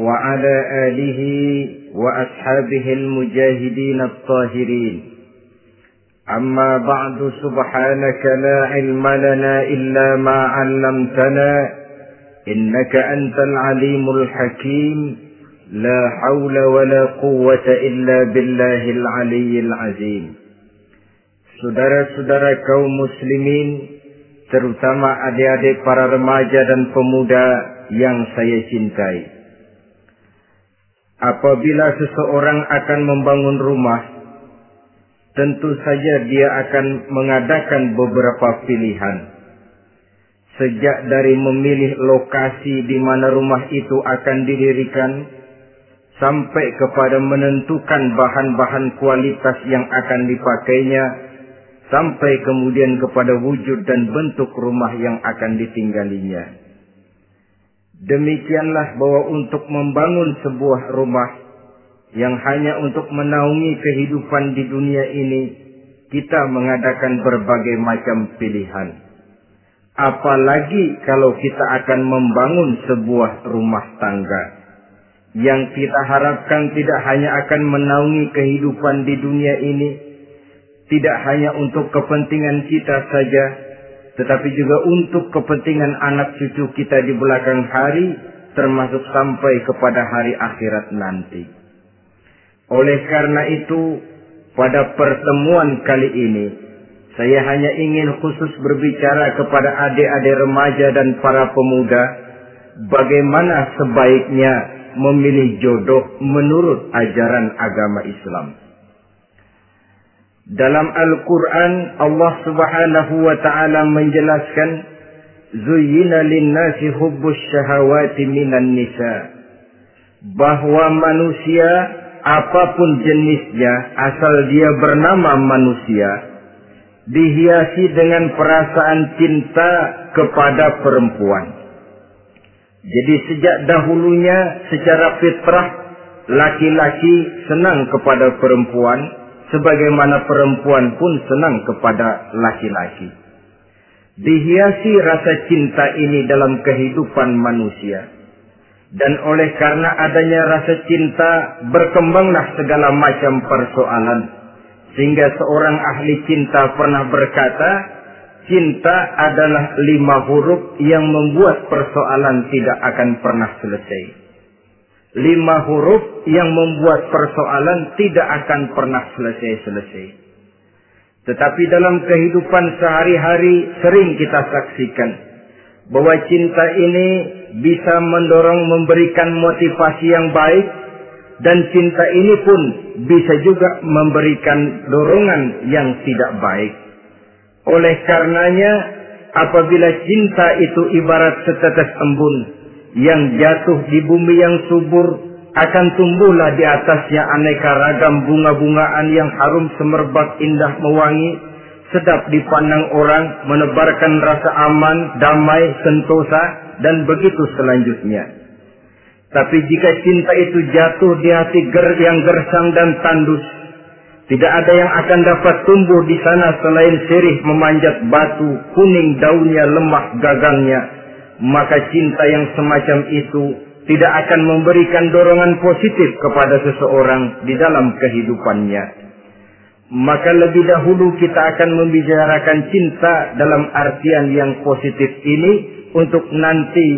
وعلى آله وأصحابه المجاهدين الطاهرين. أما بعد سبحانك لا علم لنا إلا ما علمتنا إنك أنت العليم الحكيم. لا حول ولا قوة إلا بالله العلي العظيم. Saudara-saudara kaum muslimin, terutama adik-adik para remaja dan pemuda yang saya cintai. Apabila seseorang akan membangun rumah, tentu saja dia akan mengadakan beberapa pilihan. Sejak dari memilih lokasi di mana rumah itu akan didirikan, sampai kepada menentukan bahan-bahan kualitas yang akan dipakainya, sampai kemudian kepada wujud dan bentuk rumah yang akan ditinggalinya. Demikianlah bahwa untuk membangun sebuah rumah yang hanya untuk menaungi kehidupan di dunia ini, kita mengadakan berbagai macam pilihan. Apalagi kalau kita akan membangun sebuah rumah tangga yang kita harapkan tidak hanya akan menaungi kehidupan di dunia ini, tidak hanya untuk kepentingan kita saja, tetapi juga untuk kepentingan anak cucu kita di belakang hari, termasuk sampai kepada hari akhirat nanti. Oleh karena itu, pada pertemuan kali ini, saya hanya ingin khusus berbicara kepada adik-adik remaja dan para pemuda, bagaimana sebaiknya memilih jodoh menurut ajaran agama Islam. Dalam Al-Quran Allah subhanahu wa ta'ala menjelaskan Zuyyina linnasi hubbus syahawati minan nisa. Bahwa manusia apa pun jenisnya asal dia bernama manusia Dihiasi dengan perasaan cinta kepada perempuan. Jadi sejak dahulunya secara fitrah Laki-laki senang kepada perempuan sebagaimana perempuan pun senang kepada laki-laki. Dihiasi rasa cinta ini dalam kehidupan manusia. Dan oleh karena adanya rasa cinta, berkembanglah segala macam persoalan. Sehingga seorang ahli cinta pernah berkata, cinta adalah lima huruf yang membuat persoalan tidak akan pernah selesai lima huruf yang membuat persoalan tidak akan pernah selesai-selesai. Tetapi dalam kehidupan sehari-hari sering kita saksikan bahwa cinta ini bisa mendorong memberikan motivasi yang baik dan cinta ini pun bisa juga memberikan dorongan yang tidak baik. Oleh karenanya apabila cinta itu ibarat setetes embun yang jatuh di bumi yang subur akan tumbuhlah di atasnya aneka ragam bunga-bungaan yang harum semerbak indah mewangi sedap dipandang orang menebarkan rasa aman, damai, sentosa dan begitu selanjutnya. Tapi jika cinta itu jatuh di hati ger yang gersang dan tandus, tidak ada yang akan dapat tumbuh di sana selain sirih memanjat batu, kuning daunnya, lemah gagangnya, maka cinta yang semacam itu tidak akan memberikan dorongan positif kepada seseorang di dalam kehidupannya. Maka lebih dahulu kita akan membicarakan cinta dalam artian yang positif ini untuk nanti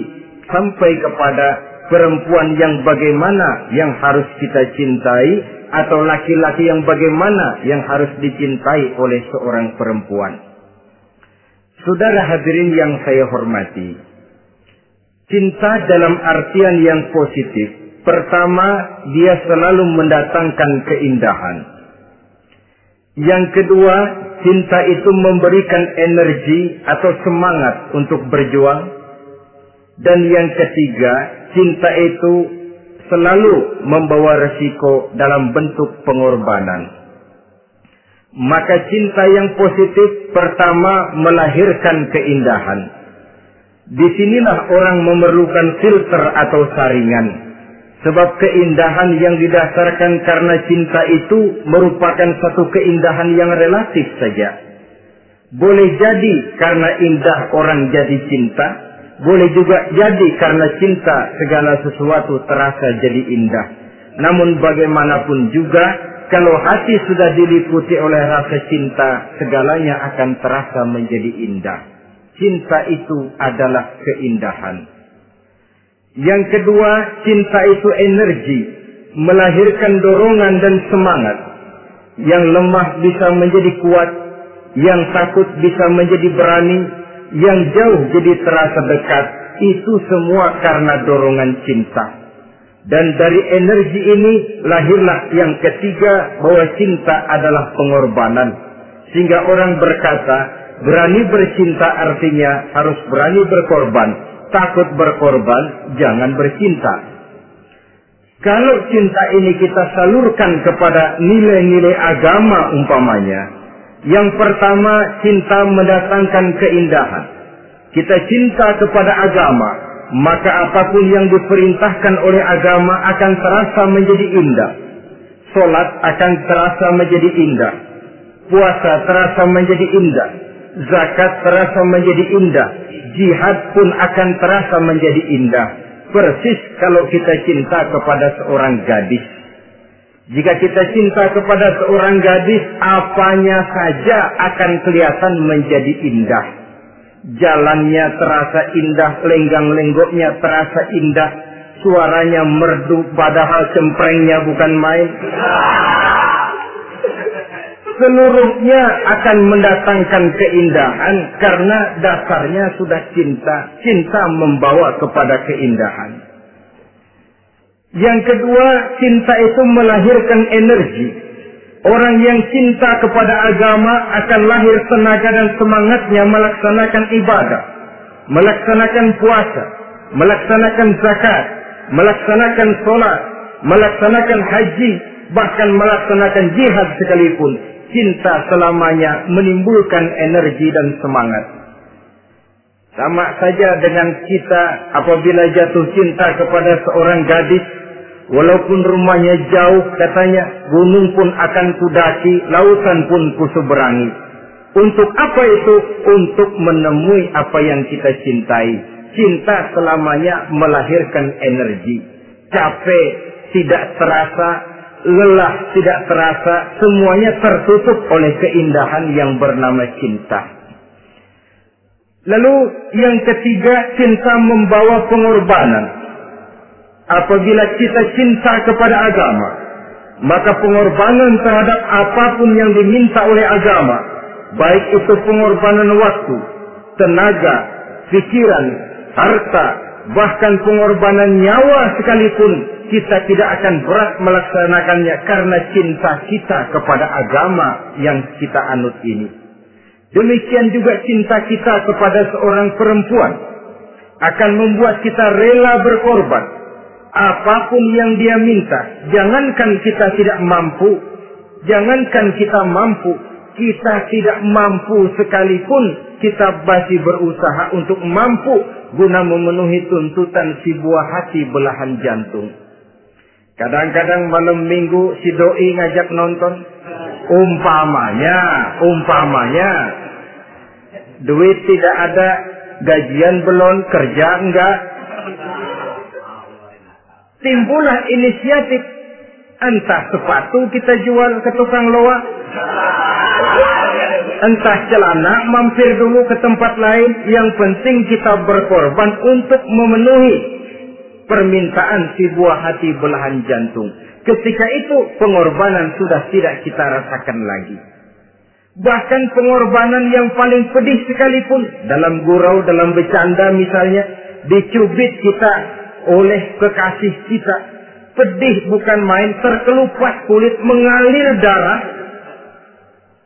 sampai kepada perempuan yang bagaimana yang harus kita cintai atau laki-laki yang bagaimana yang harus dicintai oleh seorang perempuan. Saudara hadirin yang saya hormati, Cinta dalam artian yang positif. Pertama, dia selalu mendatangkan keindahan. Yang kedua, cinta itu memberikan energi atau semangat untuk berjuang. Dan yang ketiga, cinta itu selalu membawa resiko dalam bentuk pengorbanan. Maka cinta yang positif pertama melahirkan keindahan. Di sinilah orang memerlukan filter atau saringan. Sebab keindahan yang didasarkan karena cinta itu merupakan satu keindahan yang relatif saja. Boleh jadi karena indah orang jadi cinta, boleh juga jadi karena cinta segala sesuatu terasa jadi indah. Namun bagaimanapun juga kalau hati sudah diliputi oleh rasa cinta, segalanya akan terasa menjadi indah. Cinta itu adalah keindahan. Yang kedua, cinta itu energi, melahirkan dorongan dan semangat. Yang lemah bisa menjadi kuat, yang takut bisa menjadi berani, yang jauh jadi terasa dekat. Itu semua karena dorongan cinta. Dan dari energi ini lahirlah yang ketiga bahwa cinta adalah pengorbanan. Sehingga orang berkata, berani bercinta artinya harus berani berkorban. Takut berkorban, jangan bercinta. Kalau cinta ini kita salurkan kepada nilai-nilai agama umpamanya, yang pertama cinta mendatangkan keindahan. Kita cinta kepada agama, maka apa pun yang diperintahkan oleh agama akan terasa menjadi indah. Solat akan terasa menjadi indah. Puasa terasa menjadi indah. Zakat terasa menjadi indah. Jihad pun akan terasa menjadi indah. Persis kalau kita cinta kepada seorang gadis. Jika kita cinta kepada seorang gadis, apanya saja akan kelihatan menjadi indah Jalannya terasa indah, lenggang-lenggoknya terasa indah, suaranya merdu padahal cemprengnya bukan main. Seluruhnya akan mendatangkan keindahan karena dasarnya sudah cinta. Cinta membawa kepada keindahan. Yang kedua, cinta itu melahirkan energi. Orang yang cinta kepada agama akan lahir tenaga dan semangatnya melaksanakan ibadah, melaksanakan puasa, melaksanakan zakat, melaksanakan sholat, melaksanakan haji, bahkan melaksanakan jihad sekalipun. Cinta selamanya menimbulkan energi dan semangat. Sama saja dengan kita apabila jatuh cinta kepada seorang gadis Walaupun rumahnya jauh katanya, gunung pun akan kudaki, lautan pun kuseberangi. Untuk apa itu? Untuk menemui apa yang kita cintai. Cinta selamanya melahirkan energi. Capek tidak terasa, lelah tidak terasa, semuanya tertutup oleh keindahan yang bernama cinta. Lalu yang ketiga, cinta membawa pengorbanan apabila kita cinta kepada agama, maka pengorbanan terhadap apa pun yang diminta oleh agama, baik itu pengorbanan waktu, tenaga, pikiran, harta, bahkan pengorbanan nyawa sekalipun, kita tidak akan berat melaksanakannya karena cinta kita kepada agama yang kita anut ini. Demikian juga cinta kita kepada seorang perempuan akan membuat kita rela berkorban apa pun yang dia minta. Jangankan kita tidak mampu, jangankan kita mampu, kita tidak mampu sekalipun kita masih berusaha untuk mampu guna memenuhi tuntutan si buah hati belahan jantung. Kadang-kadang malam minggu si doi ngajak nonton. Umpamanya, umpamanya. Duit tidak ada, gajian belum, kerja enggak, timbullah inisiatif entah sepatu kita jual ke tukang loa. Entah celana mampir dulu ke tempat lain. Yang penting kita berkorban untuk memenuhi permintaan si buah hati belahan jantung. Ketika itu pengorbanan sudah tidak kita rasakan lagi. Bahkan pengorbanan yang paling pedih sekalipun dalam gurau dalam bercanda misalnya dicubit kita oleh kekasih kita. Pedih bukan main, terkelupas kulit, mengalir darah.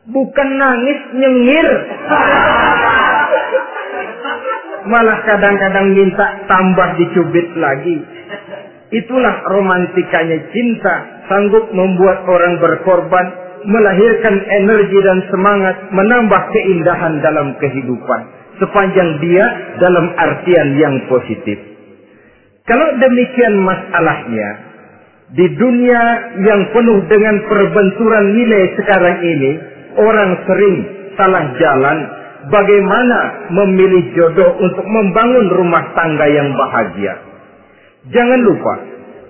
Bukan nangis, nyengir. malah kadang-kadang minta tambah dicubit lagi. Itulah romantikanya cinta, sanggup membuat orang berkorban, melahirkan energi dan semangat, menambah keindahan dalam kehidupan. Sepanjang dia dalam artian yang positif. Kalau demikian masalahnya, di dunia yang penuh dengan perbenturan nilai sekarang ini, orang sering salah jalan bagaimana memilih jodoh untuk membangun rumah tangga yang bahagia. Jangan lupa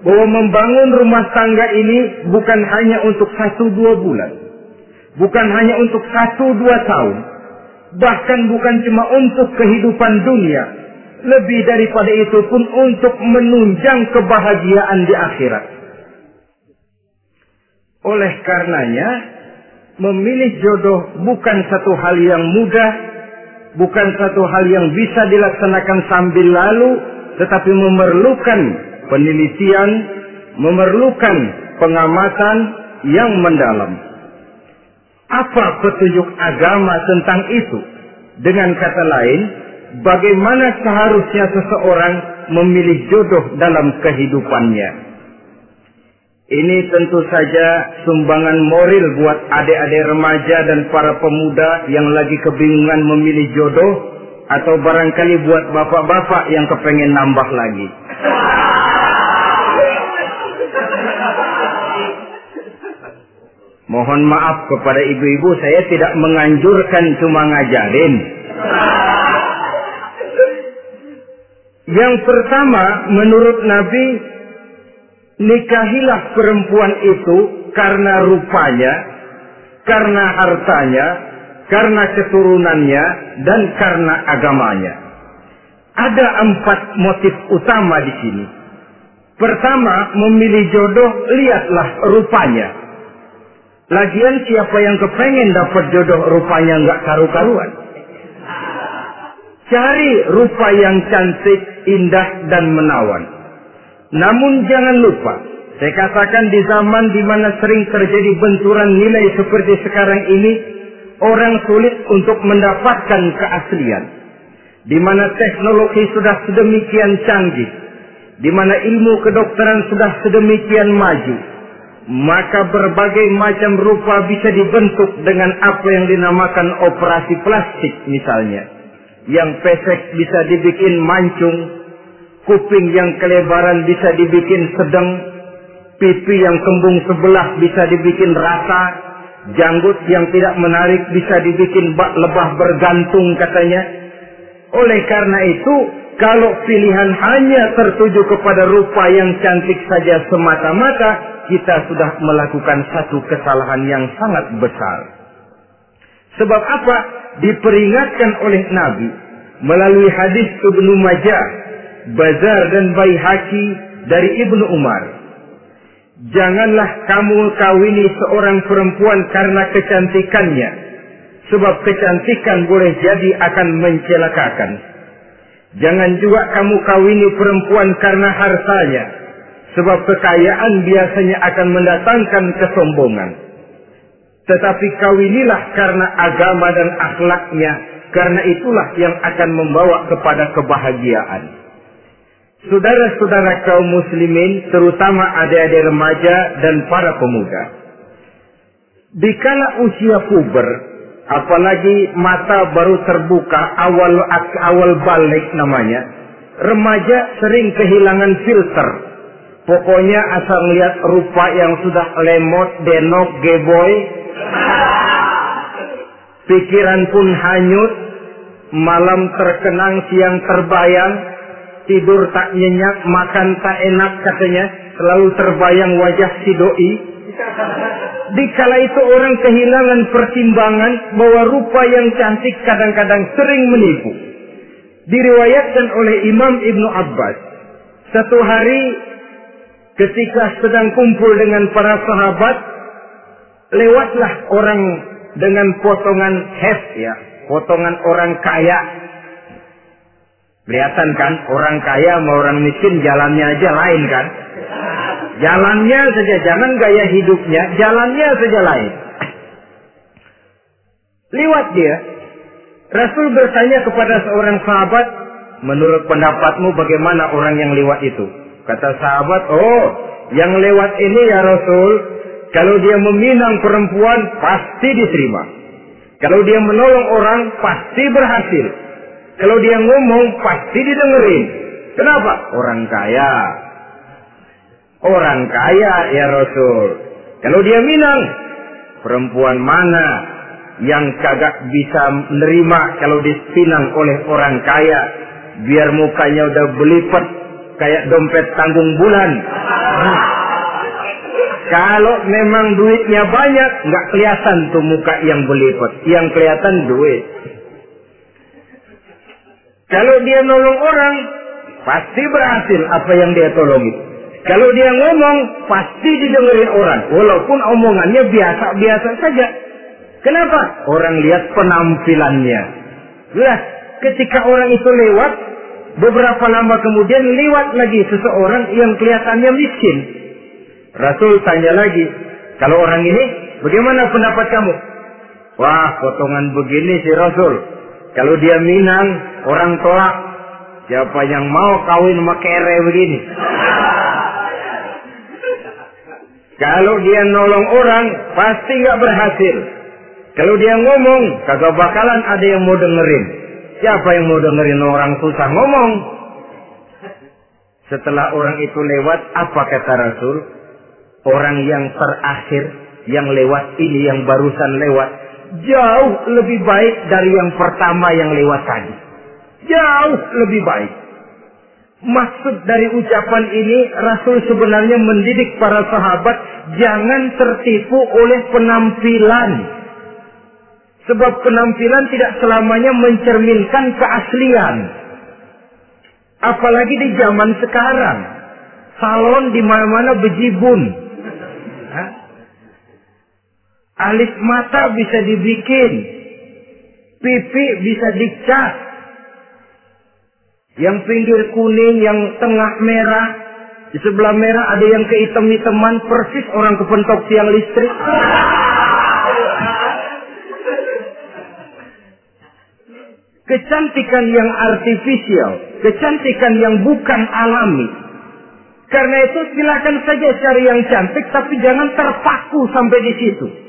bahwa membangun rumah tangga ini bukan hanya untuk satu dua bulan. Bukan hanya untuk satu dua tahun. Bahkan bukan cuma untuk kehidupan dunia. Lebih daripada itu pun untuk menunjang kebahagiaan di akhirat. Oleh karenanya, memilih jodoh bukan satu hal yang mudah, bukan satu hal yang bisa dilaksanakan sambil lalu, tetapi memerlukan penelitian, memerlukan pengamatan yang mendalam. Apa petunjuk agama tentang itu? Dengan kata lain, bagaimana seharusnya seseorang memilih jodoh dalam kehidupannya? Ini tentu saja sumbangan moral buat adik-adik remaja dan para pemuda yang lagi kebingungan memilih jodoh atau barangkali buat bapak-bapak yang kepengen nambah lagi. Mohon maaf kepada ibu-ibu, saya tidak menganjurkan cuma ngajarin. Yang pertama, menurut Nabi, nikahilah perempuan itu karena rupanya, karena hartanya, karena keturunannya, dan karena agamanya. Ada empat motif utama di sini. Pertama, memilih jodoh, lihatlah rupanya. Lagian siapa yang kepengen dapat jodoh rupanya nggak karu-karuan. Cari rupa yang cantik, indah, dan menawan. Namun jangan lupa, saya katakan di zaman di mana sering terjadi benturan nilai seperti sekarang ini, orang sulit untuk mendapatkan keaslian. Di mana teknologi sudah sedemikian canggih, di mana ilmu kedokteran sudah sedemikian maju, maka berbagai macam rupa bisa dibentuk dengan apa yang dinamakan operasi plastik misalnya. Yang pesek bisa dibikin mancung, kuping yang kelebaran bisa dibikin sedang, pipi yang kembung sebelah bisa dibikin rata, janggut yang tidak menarik bisa dibikin bak lebah bergantung katanya. Oleh karena itu, kalau pilihan hanya tertuju kepada rupa yang cantik saja semata-mata, kita sudah melakukan satu kesalahan yang sangat besar. Sebab apa? Diperingatkan oleh Nabi melalui hadis Ibnu Majah, Bazar dan Baihaqi dari Ibnu Umar. Janganlah kamu kawini seorang perempuan karena kecantikannya, sebab kecantikan boleh jadi akan mencelakakan. Jangan juga kamu kawini perempuan karena hartanya, sebab kekayaan biasanya akan mendatangkan kesombongan. Tetapi kawinilah karena agama dan akhlaknya, karena itulah yang akan membawa kepada kebahagiaan. Saudara-saudara kaum muslimin, terutama adik-adik remaja dan para pemuda. Dikala usia puber, apalagi mata baru terbuka, awal awal balik namanya, remaja sering kehilangan filter. Pokoknya asal melihat rupa yang sudah lemot, denok, geboy, pikiran pun hanyut, malam terkenang, siang terbayang, tidur tak nyenyak, makan tak enak katanya, selalu terbayang wajah si doi. Dikala itu orang kehilangan pertimbangan bahwa rupa yang cantik kadang-kadang sering menipu. Diriwayatkan oleh Imam Ibnu Abbas. Satu hari ketika sedang kumpul dengan para sahabat, lewatlah orang dengan potongan hef ya, potongan orang kaya Kelihatan kan orang kaya sama orang miskin jalannya aja lain kan. Jalannya saja, jangan gaya hidupnya, jalannya saja lain. Liwat dia. Rasul bertanya kepada seorang sahabat, menurut pendapatmu bagaimana orang yang lewat itu? Kata sahabat, oh, yang lewat ini ya Rasul, kalau dia meminang perempuan, pasti diterima. Kalau dia menolong orang, pasti berhasil. Kalau dia ngomong, pasti didengerin. Kenapa? Orang kaya. Orang kaya ya Rasul. Kalau dia minang, perempuan mana yang kagak bisa menerima kalau dipinang oleh orang kaya biar mukanya udah belipet kayak dompet tanggung bulan. Kalau memang duitnya banyak, nggak kelihatan tuh muka yang belipet. Yang kelihatan duit. Kalau dia nolong orang, pasti berhasil apa yang dia tolongi. Kalau dia ngomong, pasti didengerin orang. Walaupun omongannya biasa-biasa saja. Kenapa? Orang lihat penampilannya. Lah, ketika orang itu lewat, beberapa lama kemudian lewat lagi seseorang yang kelihatannya miskin. Rasul tanya lagi, kalau orang ini, bagaimana pendapat kamu? Wah, potongan begini si Rasul. Kalau dia minang, orang tolak. Siapa yang mau kawin sama kere begini? Kalau dia nolong orang, pasti nggak berhasil. Kalau dia ngomong, kagak bakalan ada yang mau dengerin. Siapa yang mau dengerin orang susah ngomong? Setelah orang itu lewat, apa kata Rasul? Orang yang terakhir, yang lewat ini, yang barusan lewat, jauh lebih baik dari yang pertama yang lewat tadi. Jauh lebih baik. Maksud dari ucapan ini, Rasul sebenarnya mendidik para sahabat jangan tertipu oleh penampilan. Sebab penampilan tidak selamanya mencerminkan keaslian. Apalagi di zaman sekarang. Salon di mana-mana bejibun. Alis mata bisa dibikin. Pipi bisa dicat. Yang pinggir kuning, yang tengah merah. Di sebelah merah ada yang kehitam-hitaman persis orang kepentok tiang listrik. Kecantikan yang artifisial, kecantikan yang bukan alami. Karena itu silakan saja cari yang cantik, tapi jangan terpaku sampai di situ.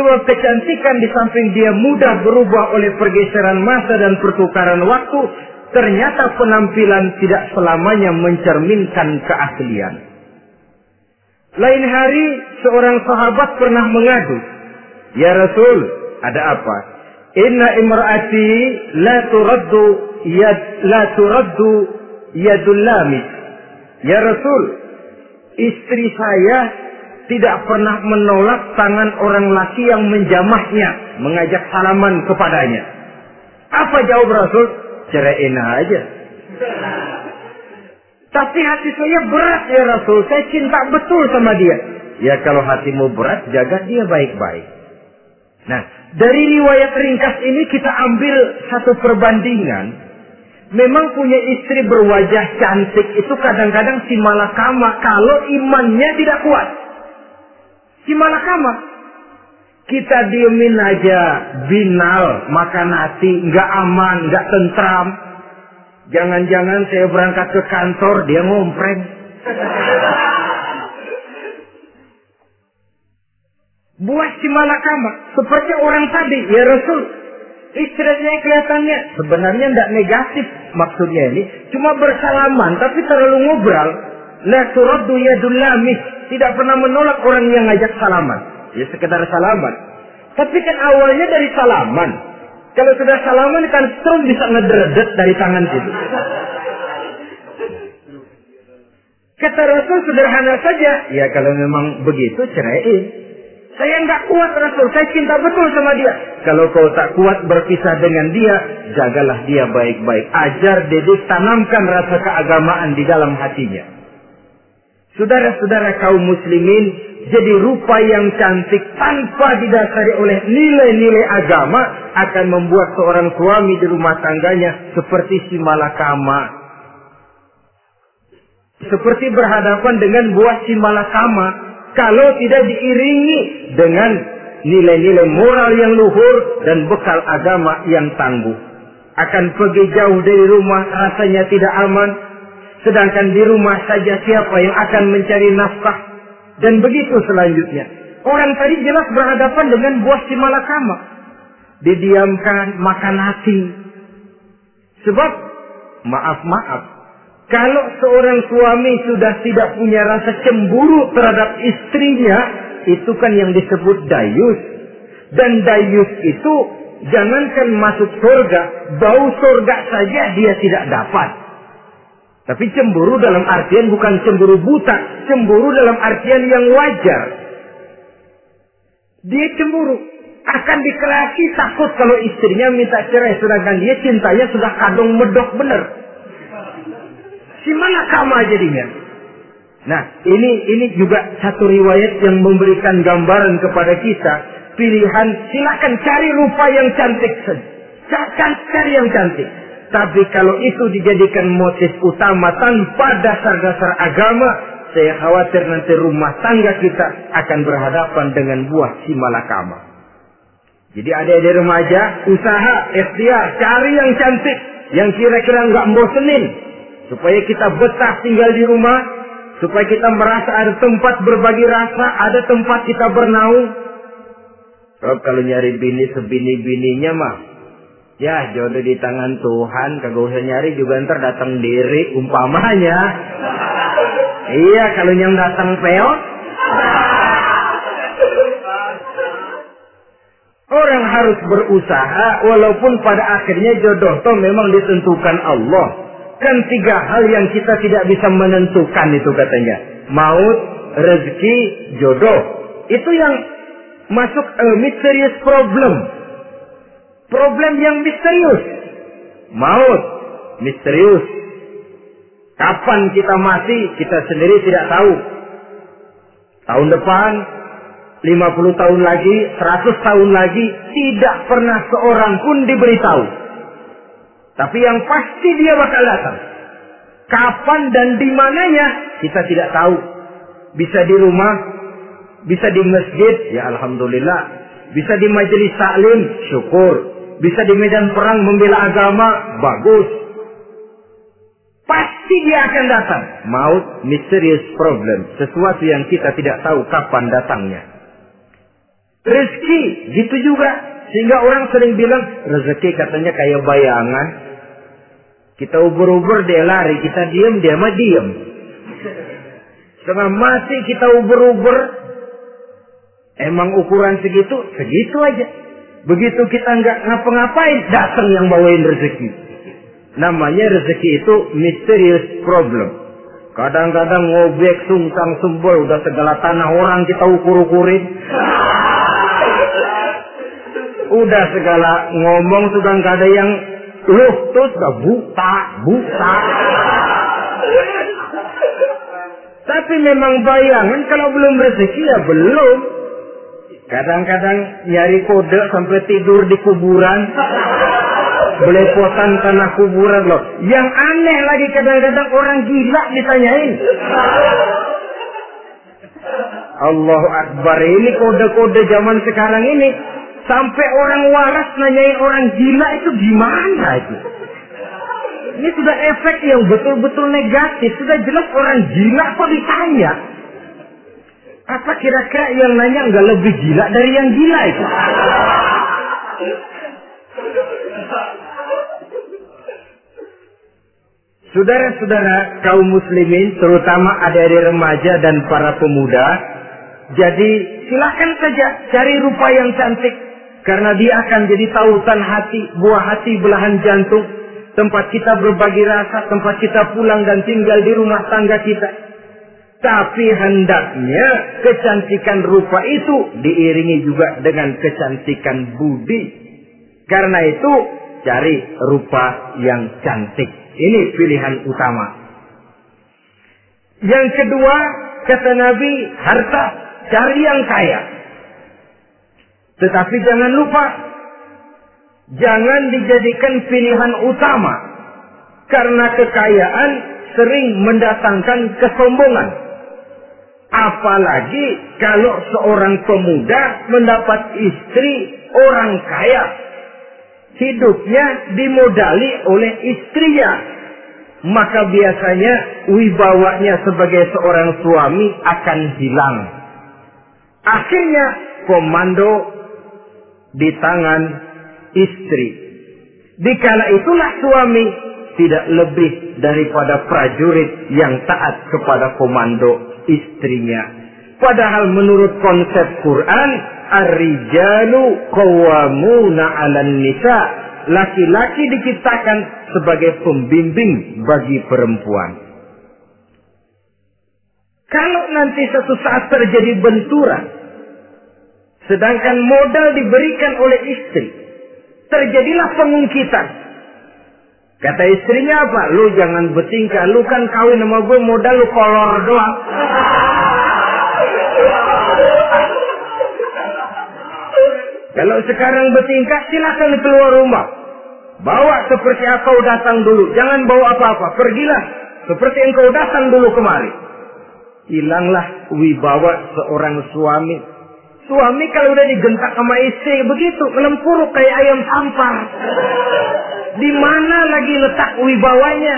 Sebab kecantikan di samping dia mudah berubah oleh pergeseran masa dan pertukaran waktu, ternyata penampilan tidak selamanya mencerminkan keaslian. Lain hari seorang sahabat pernah mengadu, "Ya Rasul, ada apa? Inna imraati la turaddu yad la turaddu yadul lamis." Ya Rasul, istri saya tidak pernah menolak tangan orang laki yang menjamahnya, mengajak salaman kepadanya. Apa jawab Rasul? Ceraiin aja. Tapi hati saya berat ya Rasul. Saya cinta betul sama dia. Ya kalau hatimu berat, jaga dia baik-baik. Nah, dari riwayat ringkas ini kita ambil satu perbandingan. Memang punya istri berwajah cantik itu kadang-kadang si malakama kalau imannya tidak kuat. Si malakama. Kita diemin aja, binal, makan hati, nggak aman, nggak tentram. Jangan-jangan saya berangkat ke kantor, dia ngompreng. Buat si malakama, seperti orang tadi, ya Rasul. Istrinya kelihatannya sebenarnya tidak negatif maksudnya ini. Cuma bersalaman, tapi terlalu ngobrol. La turaddu yadul lamis. Tidak pernah menolak orang yang ngajak salaman. Ya sekedar salaman. Tapi kan awalnya dari salaman. Kalau sudah salaman kan strom bisa ngederdet dari tangan situ. Kata Rasul sederhana saja. Ya kalau memang begitu ceraiin. Saya nggak kuat Rasul, saya cinta betul sama dia. Kalau kau tak kuat berpisah dengan dia, jagalah dia baik-baik. Ajar, didik, tanamkan rasa keagamaan di dalam hatinya. Saudara-saudara kaum muslimin, jadi rupa yang cantik tanpa didasari oleh nilai-nilai agama akan membuat seorang suami di rumah tangganya seperti si malakama. Seperti berhadapan dengan buah si malakama kalau tidak diiringi dengan nilai-nilai moral yang luhur dan bekal agama yang tangguh. akan pergi jauh dari rumah rasanya tidak aman. Sedangkan di rumah saja siapa yang akan mencari nafkah. Dan begitu selanjutnya. Orang tadi jelas berhadapan dengan buah si malakama. Didiamkan, makan hati. Sebab, maaf-maaf, kalau seorang suami sudah tidak punya rasa cemburu terhadap istrinya, itu kan yang disebut dayus. Dan dayus itu jangankan masuk surga, bau surga saja dia tidak dapat. Tapi cemburu dalam artian bukan cemburu buta, cemburu dalam artian yang wajar. Dia cemburu, akan dikelaki takut kalau istrinya minta cerai, sedangkan dia cintanya sudah kadung medok bener. Si mana kama jadinya? Nah, ini ini juga satu riwayat yang memberikan gambaran kepada kita pilihan silakan cari rupa yang cantik saja. Cari yang cantik. Tapi kalau itu dijadikan motif utama tanpa dasar-dasar agama, saya khawatir nanti rumah tangga kita akan berhadapan dengan buah si malakama. Jadi ada-ada remaja, usaha, ikhtiar, cari yang cantik, yang kira-kira nggak bosenin, supaya kita betah tinggal di rumah, supaya kita merasa ada tempat berbagi rasa, ada tempat kita bernaung, Rob kalau nyari bini sebini-bininya mah, ya jodoh di tangan Tuhan, kagak usah nyari juga ntar datang diri umpamanya. iya kalau yang datang peot. Orang harus berusaha walaupun pada akhirnya jodoh toh memang ditentukan Allah. Kan tiga hal yang kita tidak bisa menentukan itu katanya. Maut, rezeki, jodoh. Itu yang masuk a mysterious problem. Problem yang misterius. Maut, misterius. Kapan kita mati, kita sendiri tidak tahu. Tahun depan, 50 tahun lagi, 100 tahun lagi, tidak pernah seorang pun diberitahu. Tapi yang pasti dia bakal datang. Kapan dan di mananya, kita tidak tahu. Bisa di rumah, bisa di masjid, ya alhamdulillah. Bisa di majelis taklim, syukur. Bisa di medan perang membela agama, bagus. Pasti dia akan datang. Maut, mysterious problem. Sesuatu yang kita tidak tahu kapan datangnya. Rezeki, gitu juga. Sehingga orang sering bilang, rezeki katanya kayak bayangan. Kita ubur-ubur, dia lari. Kita diem, dia mah diem. Setengah mati kita ubur-ubur, Emang ukuran segitu, segitu aja. Begitu kita nggak ngapa-ngapain, datang yang bawain rezeki. Namanya rezeki itu mysterious problem. Kadang-kadang ngobek, sungkang, sumbul, udah segala tanah orang kita ukur-ukurin. Udah segala ngomong sudah nggak ada yang loh tuh sudah buta, buta. Tapi memang bayangan kalau belum rezeki ya belum. Kadang-kadang nyari kode sampai tidur di kuburan. Belepotan tanah kuburan loh. Yang aneh lagi kadang-kadang orang gila ditanyain. Allahu Akbar ini kode-kode zaman sekarang ini. Sampai orang waras nanyain orang gila itu gimana itu? Ini sudah efek yang betul-betul negatif. Sudah jelas orang gila kok ditanya. Apa kira-kira yang nanya nggak lebih gila dari yang gila itu? Saudara-saudara kaum muslimin, terutama adik-adik remaja dan para pemuda, jadi silakan saja cari rupa yang cantik. Karena dia akan jadi tautan hati, buah hati belahan jantung. Tempat kita berbagi rasa, tempat kita pulang dan tinggal di rumah tangga kita. Tapi hendaknya kecantikan rupa itu diiringi juga dengan kecantikan budi. Karena itu cari rupa yang cantik. Ini pilihan utama. Yang kedua, kata Nabi, harta cari yang kaya. Tetapi jangan lupa, jangan dijadikan pilihan utama. Karena kekayaan sering mendatangkan kesombongan. Apalagi kalau seorang pemuda mendapat istri orang kaya. hidupnya dimodali oleh istrinya. Maka biasanya wibawanya sebagai seorang suami akan hilang. Akhirnya komando di tangan istri. Dikala itulah suami tidak lebih daripada prajurit yang taat kepada komando istrinya. Padahal menurut konsep Quran, Ar-rijalu qawwamuna 'alan nisa. Laki-laki diciptakan sebagai pembimbing bagi perempuan. Kalau nanti satu saat terjadi benturan, sedangkan modal diberikan oleh istri, terjadilah pengungkitan. Kata istrinya apa? Lu jangan bertingkah, lu kan kawin sama gue modal lu kolor doang. Kalau sekarang bertingkah silakan keluar rumah. Bawa seperti kau datang dulu. Jangan bawa apa-apa. Pergilah seperti engkau datang dulu kemari. Hilanglah wibawa seorang suami. Suami kalau udah digentak sama istri begitu, ngelempuruk kayak ayam sampar. Di mana lagi letak wibawanya?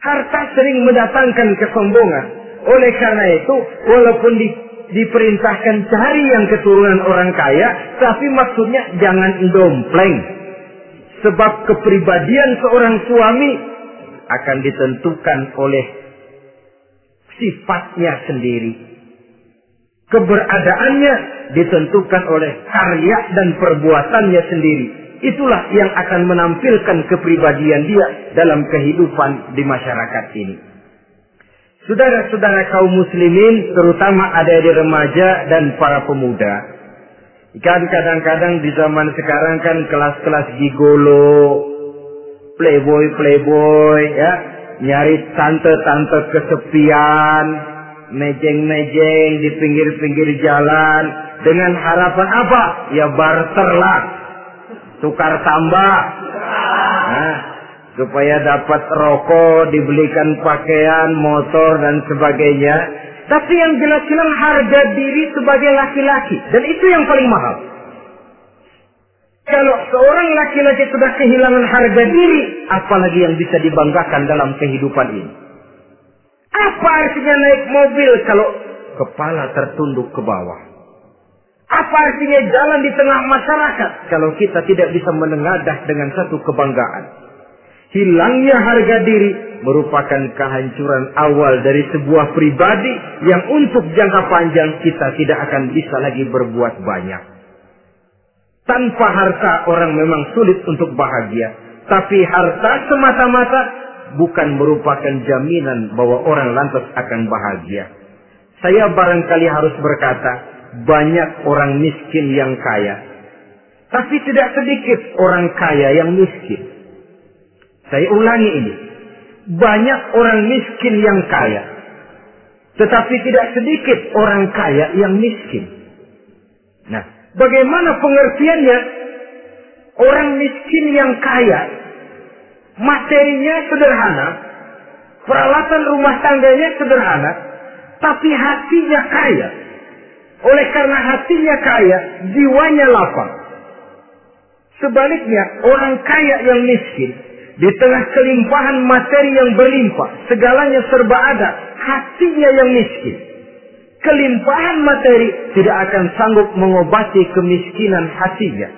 Harta sering mendatangkan kesombongan. Oleh karena itu, walaupun di diperintahkan cari yang keturunan orang kaya, tapi maksudnya jangan dompleng. Sebab kepribadian seorang suami akan ditentukan oleh sifatnya sendiri. Keberadaannya ditentukan oleh karya dan perbuatannya sendiri. Itulah yang akan menampilkan kepribadian dia dalam kehidupan di masyarakat ini. Saudara-saudara kaum muslimin, terutama ada di remaja dan para pemuda. Kan kadang-kadang di zaman sekarang kan kelas-kelas gigolo, playboy-playboy, ya, nyari tante-tante kesepian, mejeng-mejeng di pinggir-pinggir jalan, dengan harapan apa? Ya barter lah, tukar tambah. Nah, supaya dapat rokok, dibelikan pakaian, motor dan sebagainya. Tapi yang jelas-jelas harga diri sebagai laki-laki dan itu yang paling mahal. Kalau seorang laki-laki sudah kehilangan harga diri, apalagi yang bisa dibanggakan dalam kehidupan ini? Apa artinya naik mobil kalau kepala tertunduk ke bawah? Apa artinya jalan di tengah masyarakat kalau kita tidak bisa menengadah dengan satu kebanggaan? Hilangnya harga diri merupakan kehancuran awal dari sebuah pribadi yang untuk jangka panjang kita tidak akan bisa lagi berbuat banyak. Tanpa harta orang memang sulit untuk bahagia. Tapi harta semata-mata bukan merupakan jaminan bahwa orang lantas akan bahagia. Saya barangkali harus berkata, banyak orang miskin yang kaya. Tapi tidak sedikit orang kaya yang miskin. Saya ulangi ini. Banyak orang miskin yang kaya. Tetapi tidak sedikit orang kaya yang miskin. Nah, bagaimana pengertiannya? Orang miskin yang kaya. Materinya sederhana. Peralatan rumah tangganya sederhana. Tapi hatinya kaya. Oleh karena hatinya kaya, jiwanya lapang. Sebaliknya, orang kaya yang miskin, di tengah kelimpahan materi yang berlimpah, segalanya serba ada, hatinya yang miskin. Kelimpahan materi tidak akan sanggup mengobati kemiskinan hatinya.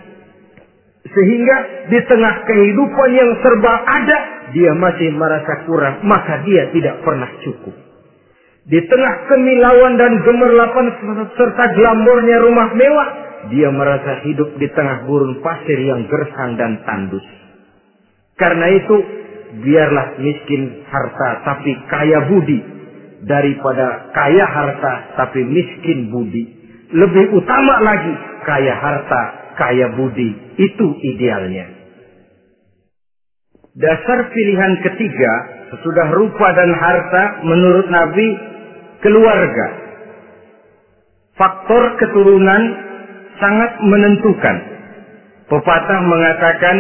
Sehingga di tengah kehidupan yang serba ada, dia masih merasa kurang, maka dia tidak pernah cukup. Di tengah kemilauan dan gemerlapan serta glamornya rumah mewah, dia merasa hidup di tengah gurun pasir yang gersang dan tandus. Karena itu, biarlah miskin harta tapi kaya budi daripada kaya harta tapi miskin budi. Lebih utama lagi kaya harta, kaya budi. Itu idealnya. Dasar pilihan ketiga sesudah rupa dan harta menurut Nabi keluarga. Faktor keturunan sangat menentukan. Pepatah mengatakan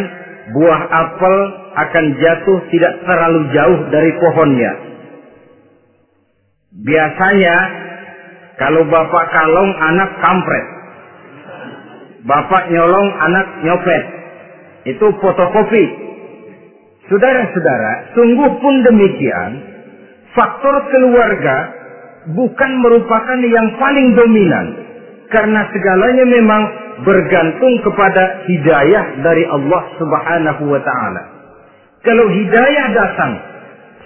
buah apel akan jatuh tidak terlalu jauh dari pohonnya. Biasanya kalau bapak kalong anak kampret. Bapak nyolong, anak nyopet. Itu fotokopi. Saudara-saudara, sungguh pun demikian, faktor keluarga bukan merupakan yang paling dominan. Karena segalanya memang bergantung kepada hidayah dari Allah subhanahu wa ta'ala. Kalau hidayah datang,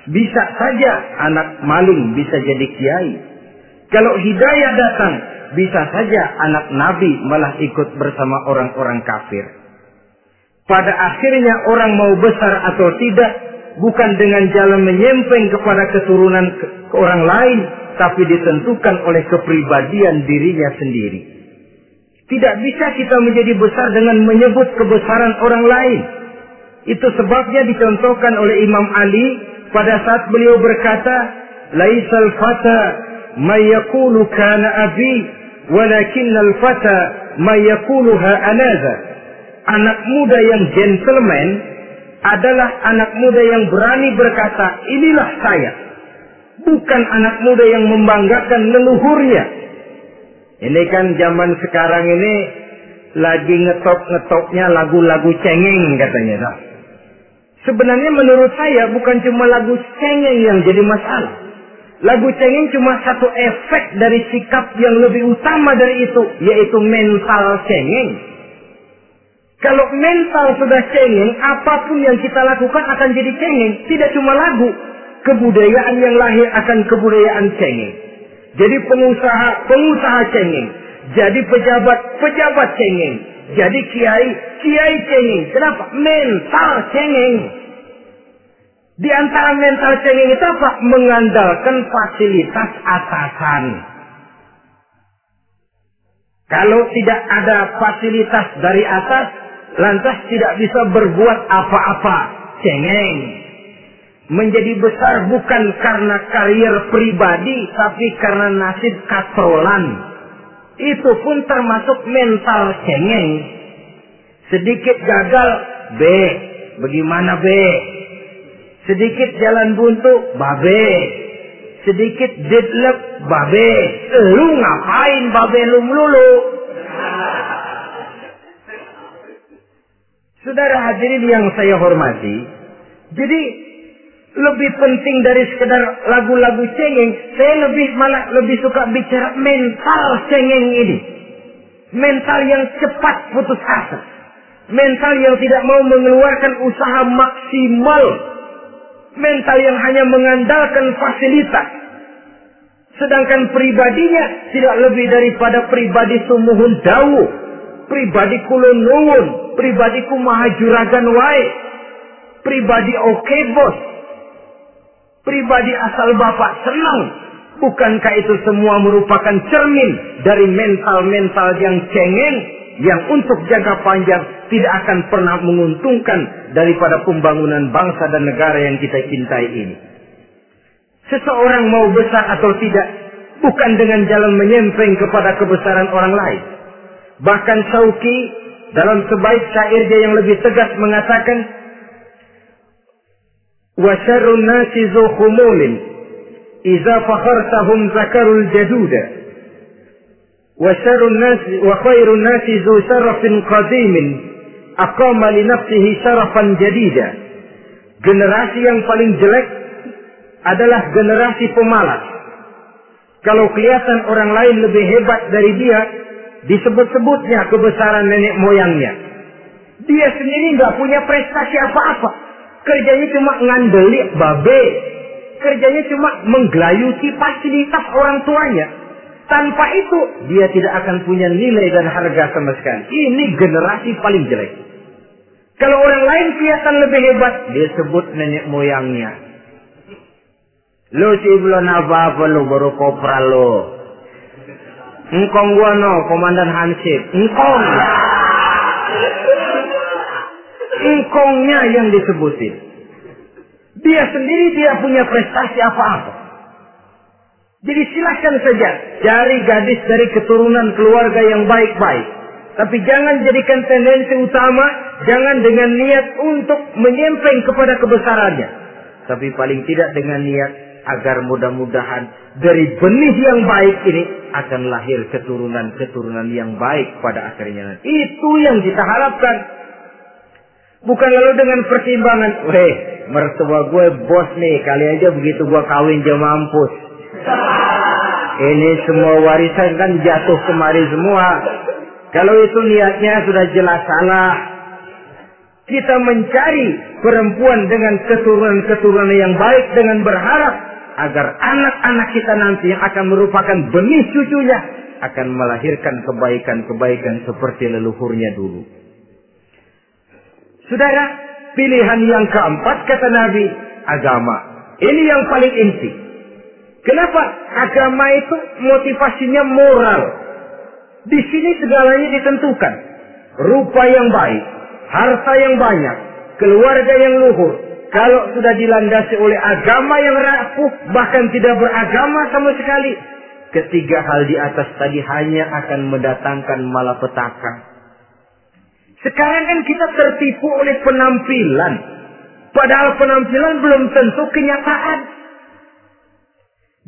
bisa saja anak maling bisa jadi kiai. Kalau hidayah datang, bisa saja anak nabi malah ikut bersama orang-orang kafir. Pada akhirnya orang mau besar atau tidak, bukan dengan jalan menyempeng kepada keturunan ke, orang lain, tapi ditentukan oleh kepribadian dirinya sendiri. Tidak bisa kita menjadi besar dengan menyebut kebesaran orang lain. Itu sebabnya dicontohkan oleh Imam Ali pada saat beliau berkata, "Laisal fata mayakulu kana abi, walakin al fata mayakuluha anaza." Anak muda yang gentleman adalah anak muda yang berani berkata, "Inilah saya." Bukan anak muda yang membanggakan leluhurnya. Ini kan zaman sekarang ini lagi ngetop-ngetopnya lagu-lagu cengeng katanya. Nah, sebenarnya menurut saya bukan cuma lagu cengeng yang jadi masalah. Lagu cengeng cuma satu efek dari sikap yang lebih utama dari itu, yaitu mental cengeng. Kalau mental sudah cengeng, apa pun yang kita lakukan akan jadi cengeng. Tidak cuma lagu, kebudayaan yang lahir akan kebudayaan cengeng. Jadi pengusaha, pengusaha cengeng. Jadi pejabat, pejabat cengeng. Jadi kiai, kiai cengeng. Kenapa? Mental cengeng. Di antara mental cengeng itu apa? Mengandalkan fasilitas atasan. Kalau tidak ada fasilitas dari atas, lantas tidak bisa berbuat apa-apa. Cengeng. Menjadi besar bukan karena karier pribadi, tapi karena nasib katrolan. Itu pun termasuk mental cengeng. Sedikit gagal, B. Bagaimana B? Sedikit jalan buntu, babe. Sedikit deadlock, babe. Lu ngapain babe lu melulu? Saudara hadirin yang saya hormati, jadi lebih penting dari sekedar lagu-lagu cengeng, saya lebih malah lebih suka bicara mental cengeng ini. Mental yang cepat putus asa. Mental yang tidak mau mengeluarkan usaha maksimal. Mental yang hanya mengandalkan fasilitas. Sedangkan pribadinya tidak lebih daripada pribadi sumuhun dawu. Pribadi kulon. Pribadiku maha juragan wae. Pribadi oke okay, bos pribadi asal Bapak senang. Bukankah itu semua merupakan cermin dari mental-mental yang cengeng yang untuk jangka panjang tidak akan pernah menguntungkan daripada pembangunan bangsa dan negara yang kita cintai ini. Seseorang mau besar atau tidak bukan dengan jalan menyempeng kepada kebesaran orang lain. Bahkan Sauki dalam sebaik syairnya yang lebih tegas mengatakan وشر الناس ذو خمول إذا فخرتهم ذكروا الجدود وشر الناس وخير الناس ذو شرف قديم أقام لنفسه شرفا جديدا generasi yang paling jelek adalah generasi pemalas kalau kelihatan orang lain lebih hebat dari dia disebut-sebutnya kebesaran nenek moyangnya dia sendiri nggak punya prestasi apa-apa Kerjanya cuma ngandeli babe. Kerjanya cuma menggelayuti fasilitas orang tuanya. Tanpa itu, dia tidak akan punya nilai dan harga sama sekali. Ini generasi paling jelek. Kalau orang lain kelihatan lebih hebat, dia sebut nenek moyangnya. Lo si belum apa-apa lo baru kopral lo. Engkong gua no, komandan Hansip. Engkong. Engkongnya yang disebutin. Dia sendiri tidak punya prestasi apa-apa. Jadi silahkan saja cari gadis dari keturunan keluarga yang baik-baik. Tapi jangan jadikan tendensi utama, jangan dengan niat untuk menyempeng kepada kebesarannya. Tapi paling tidak dengan niat agar mudah-mudahan dari benih yang baik ini akan lahir keturunan-keturunan yang baik pada akhirnya. Itu yang kita harapkan. Bukan lalu dengan pertimbangan, weh, mertua gue bos nih, kali aja begitu gue kawin dia mampus. Ini semua warisan kan jatuh kemari semua. Kalau itu niatnya sudah jelas salah. Kita mencari perempuan dengan keturunan-keturunan yang baik dengan berharap agar anak-anak kita nanti yang akan merupakan benih cucunya akan melahirkan kebaikan-kebaikan seperti leluhurnya dulu. Saudara, pilihan yang keempat kata Nabi, agama. Ini yang paling inti. Kenapa? Agama itu motivasinya moral. Di sini segalanya ditentukan. Rupa yang baik, harta yang banyak, keluarga yang luhur. Kalau sudah dilandasi oleh agama yang rapuh, bahkan tidak beragama sama sekali. Ketiga hal di atas tadi hanya akan mendatangkan malapetaka. Sekarang kan kita tertipu oleh penampilan. Padahal penampilan belum tentu kenyataan.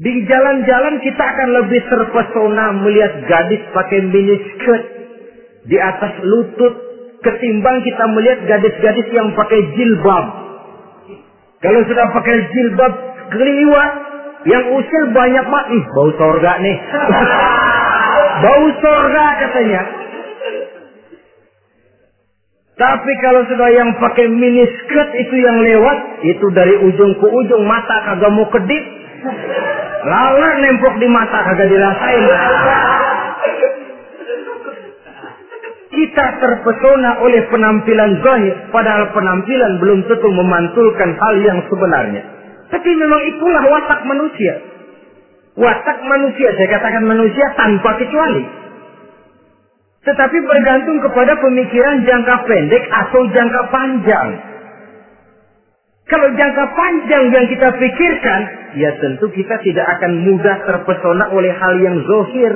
Di jalan-jalan kita akan lebih terpesona melihat gadis pakai miniskirt di atas lutut ketimbang kita melihat gadis-gadis yang pakai jilbab. Kalau sudah pakai jilbab keliwat, yang usil banyak mak, bau sorga nih. bau sorga katanya. Tapi kalau sudah yang pakai miniskirt itu yang lewat, itu dari ujung ke ujung mata kagak mau kedip. Lalat nempok di mata kagak dirasain. Kita terpesona oleh penampilan zahir, padahal penampilan belum tentu memantulkan hal yang sebenarnya. Tapi memang itulah watak manusia. Watak manusia, saya katakan manusia tanpa kecuali. Tetapi bergantung kepada pemikiran jangka pendek atau jangka panjang. Kalau jangka panjang yang kita pikirkan, ya tentu kita tidak akan mudah terpesona oleh hal yang zohir.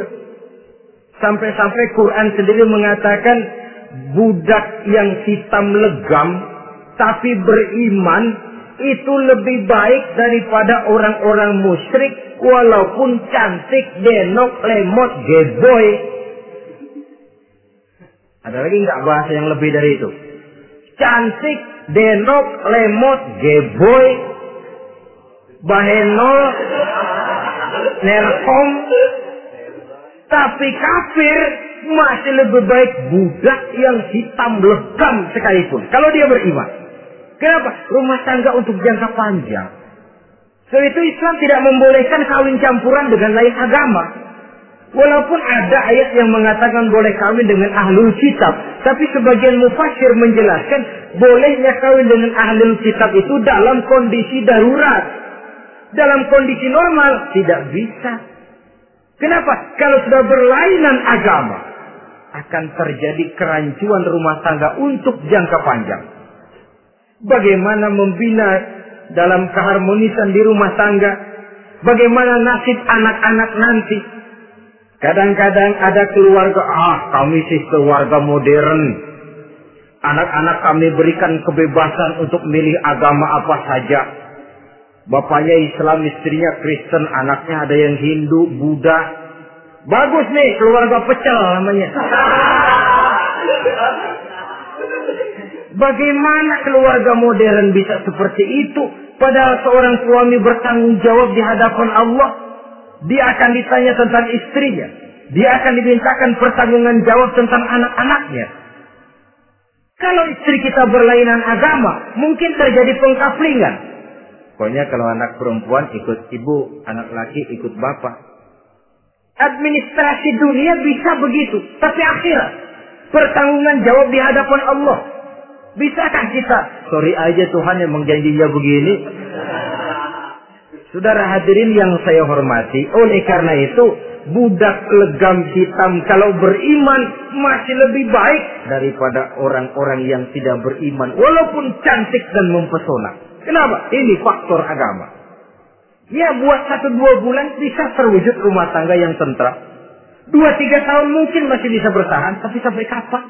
Sampai-sampai Quran sendiri mengatakan budak yang hitam legam tapi beriman itu lebih baik daripada orang-orang musyrik walaupun cantik, denok, lemot, geboy. Ada lagi nggak bahasa yang lebih dari itu? Cantik, denok, lemot, geboy, bahenol, nerkom, tapi kafir masih lebih baik budak yang hitam legam sekalipun. Kalau dia beriman. Kenapa? Rumah tangga untuk jangka panjang. Sebab itu Islam tidak membolehkan kawin campuran dengan lain agama. Walaupun ada ayat yang mengatakan boleh kawin dengan ahlul kitab. Tapi sebagian mufasir menjelaskan bolehnya kawin dengan ahlul kitab itu dalam kondisi darurat. Dalam kondisi normal tidak bisa. Kenapa? Kalau sudah berlainan agama, akan terjadi kerancuan rumah tangga untuk jangka panjang. Bagaimana membina dalam keharmonisan di rumah tangga? Bagaimana nasib anak-anak nanti? Kadang-kadang ada keluarga, ah kami sih keluarga modern. Anak-anak kami berikan kebebasan untuk milih agama apa saja. Bapaknya Islam, istrinya Kristen, anaknya ada yang Hindu, Buddha. Bagus nih, keluarga pecel namanya. Bagaimana keluarga modern bisa seperti itu? Padahal seorang suami bertanggung jawab di hadapan Allah. Dia akan ditanya tentang istrinya. Dia akan dimintakan pertanggungan jawab tentang anak-anaknya. Kalau istri kita berlainan agama, mungkin terjadi pengkaflingan. Pokoknya kalau anak perempuan ikut ibu, anak laki ikut bapak. Administrasi dunia bisa begitu, tapi akhirat pertanggungan jawab di hadapan Allah. Bisakah kita? Sorry aja Tuhan yang menjanjinya begini. Saudara hadirin yang saya hormati, oleh karena itu budak legam hitam kalau beriman masih lebih baik daripada orang-orang yang tidak beriman walaupun cantik dan mempesona. Kenapa? Ini faktor agama. Ya buat satu dua bulan bisa terwujud rumah tangga yang tentram. Dua tiga tahun mungkin masih bisa bertahan, tapi sampai kapan?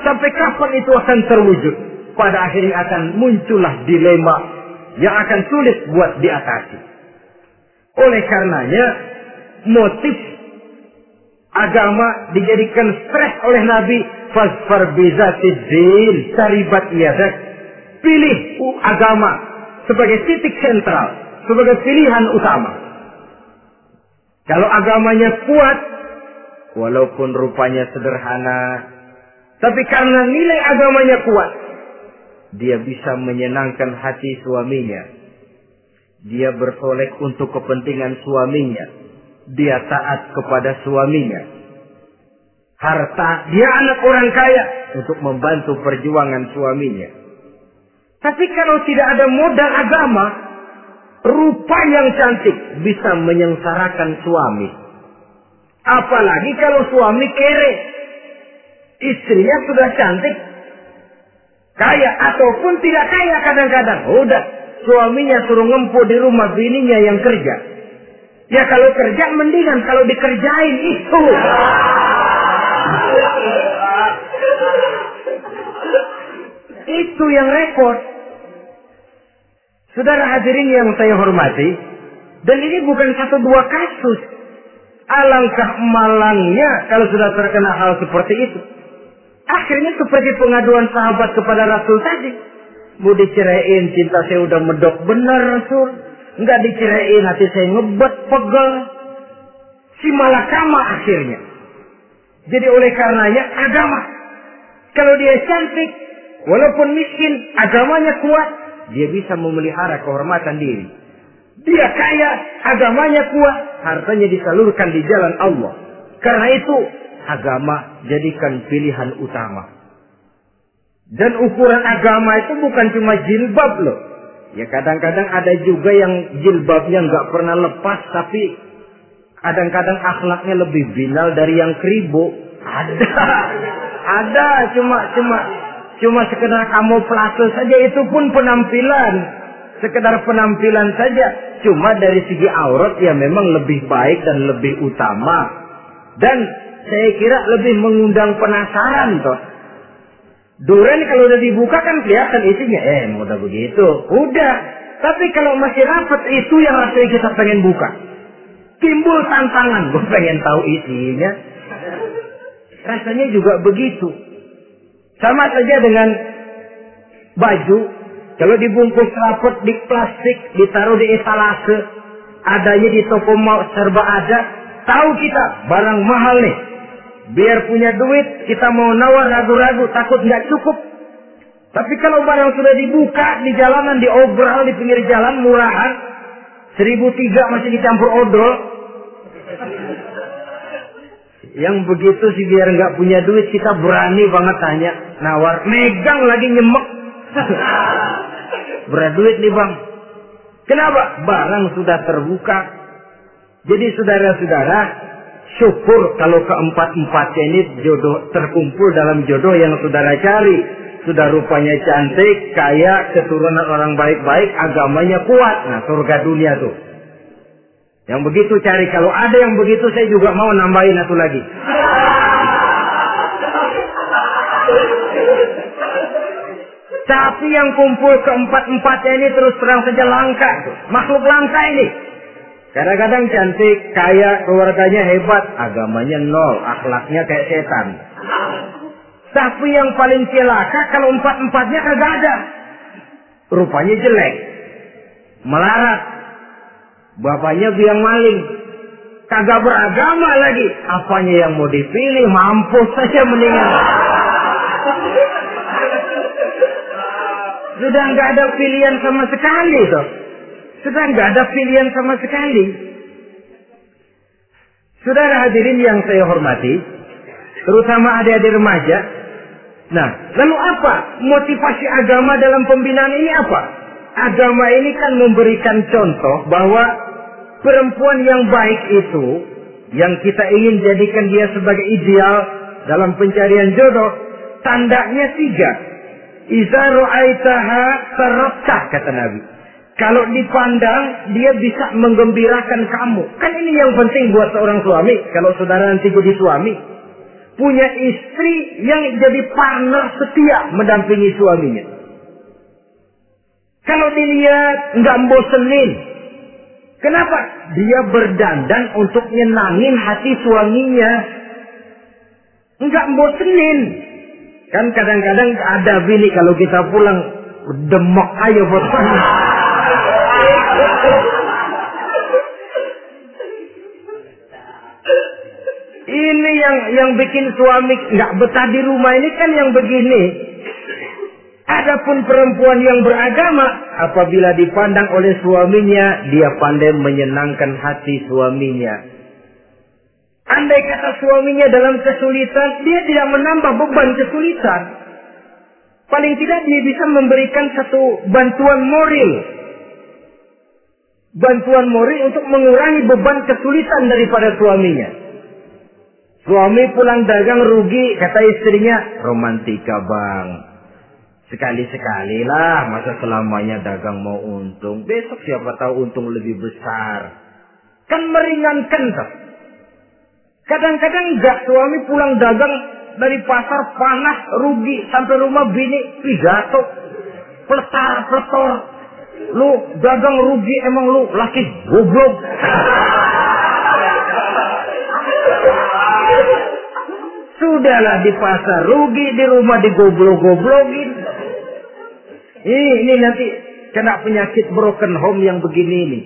Sampai kapan itu akan terwujud? Pada akhirnya akan muncullah dilema yang akan sulit buat diatasi. Oleh karenanya, motif agama dijadikan stres oleh Nabi fasfar bizatid din taribat yadak pilih agama sebagai titik sentral sebagai pilihan utama kalau agamanya kuat walaupun rupanya sederhana tapi karena nilai agamanya kuat dia bisa menyenangkan hati suaminya dia bersolek untuk kepentingan suaminya dia taat kepada suaminya. Harta, dia anak orang kaya untuk membantu perjuangan suaminya. Tapi kalau tidak ada modal agama, rupa yang cantik bisa menyengsarakan suami. Apalagi kalau suami kere. Istrinya sudah cantik, kaya ataupun tidak kaya kadang-kadang. Udah, suaminya suruh ngempu di rumah bininya yang kerja. Ya kalau kerja mendingan kalau dikerjain itu. itu yang repot. Saudara hadirin yang saya hormati, dan ini bukan satu dua kasus. Alangkah malangnya kalau sudah terkena hal seperti itu. Akhirnya seperti pengaduan sahabat kepada Rasul tadi. Mau diceraiin cinta saya udah medok benar Rasul. Enggak dicerain hati saya ngebet pegel. Si malakama akhirnya. Jadi oleh karenanya agama. Kalau dia cantik, walaupun miskin, agamanya kuat, dia bisa memelihara kehormatan diri. Dia kaya, agamanya kuat, hartanya disalurkan di jalan Allah. Karena itu, agama jadikan pilihan utama. Dan ukuran agama itu bukan cuma jilbab loh. Ya kadang-kadang ada juga yang jilbabnya nggak pernah lepas tapi kadang-kadang akhlaknya lebih binal dari yang keribu. Ada, ada cuma cuma cuma sekedar kamu kamuflase saja itu pun penampilan, sekedar penampilan saja. Cuma dari segi aurat ya memang lebih baik dan lebih utama. Dan saya kira lebih mengundang penasaran toh Duren kalau udah dibuka kan kelihatan isinya. Eh, udah begitu. Udah. Tapi kalau masih rapat itu yang rasanya kita pengen buka. Timbul tantangan. Gue pengen tahu isinya. Rasanya juga begitu. Sama saja dengan baju. Kalau dibungkus rapat di plastik, ditaruh di etalase, adanya di toko mau serba ada, tahu kita barang mahal nih. Biar punya duit, kita mau nawar ragu-ragu, takut nggak cukup. Tapi kalau barang sudah dibuka di jalanan, diobral di pinggir jalan murahan, seribu tiga masih dicampur odol. Yang begitu sih biar nggak punya duit kita berani banget tanya nawar, megang lagi nyemek. Berat duit nih bang. Kenapa? Barang sudah terbuka. Jadi saudara-saudara, syukur kalau keempat-empatnya ini jodoh terkumpul dalam jodoh yang saudara cari. Sudah rupanya cantik, kaya, keturunan orang baik-baik, agamanya kuat. Nah, surga dunia tuh. Yang begitu cari. Kalau ada yang begitu, saya juga mau nambahin satu lagi. Tapi yang kumpul keempat-empatnya ini terus terang saja langka. Makhluk langka ini. Kadang-kadang cantik, kaya, keluarganya hebat, agamanya nol, akhlaknya kayak setan. Tapi yang paling celaka kalau empat-empatnya kagak ada. Rupanya jelek. Melarat. Bapaknya biang maling. Kagak beragama lagi. Apanya yang mau dipilih, mampus saja mendingan. Sudah nggak ada pilihan sama sekali tuh. Sudah nggak ada pilihan sama sekali. Saudara hadirin yang saya hormati, terutama adik-adik remaja. Nah, lalu apa motivasi agama dalam pembinaan ini apa? Agama ini kan memberikan contoh bahwa perempuan yang baik itu, yang kita ingin jadikan dia sebagai ideal dalam pencarian jodoh, tandanya tiga. Iza ru'aitaha kata Nabi. Kalau dipandang, dia bisa menggembirakan kamu. Kan ini yang penting buat seorang suami. Kalau saudara nanti jadi suami. Punya istri yang jadi partner setia mendampingi suaminya. Kalau dilihat nggak bosenin. Kenapa? Dia berdandan untuk nyenangin hati suaminya. Nggak bosenin. Kan kadang-kadang ada bini kalau kita pulang demok ayo buat Ini yang yang bikin suami nggak betah di rumah ini kan yang begini. Adapun perempuan yang beragama, apabila dipandang oleh suaminya, dia pandai menyenangkan hati suaminya. Andai kata suaminya dalam kesulitan, dia tidak menambah beban kesulitan. Paling tidak dia bisa memberikan satu bantuan moral. Bantuan moral untuk mengurangi beban kesulitan daripada suaminya. Suami pulang dagang rugi, kata istrinya, romantika bang. Sekali-sekali lah, masa selamanya dagang mau untung. Besok siapa tahu untung lebih besar. Kan meringankan tak? Kadang-kadang enggak suami pulang dagang dari pasar panas, rugi, sampai rumah bini pidato. Peletar, peletor. Lu dagang rugi emang lu laki goblok. Sudahlah di pasar rugi, di rumah digoblok-goblokin. Ini, ini nanti kena penyakit broken home yang begini ini.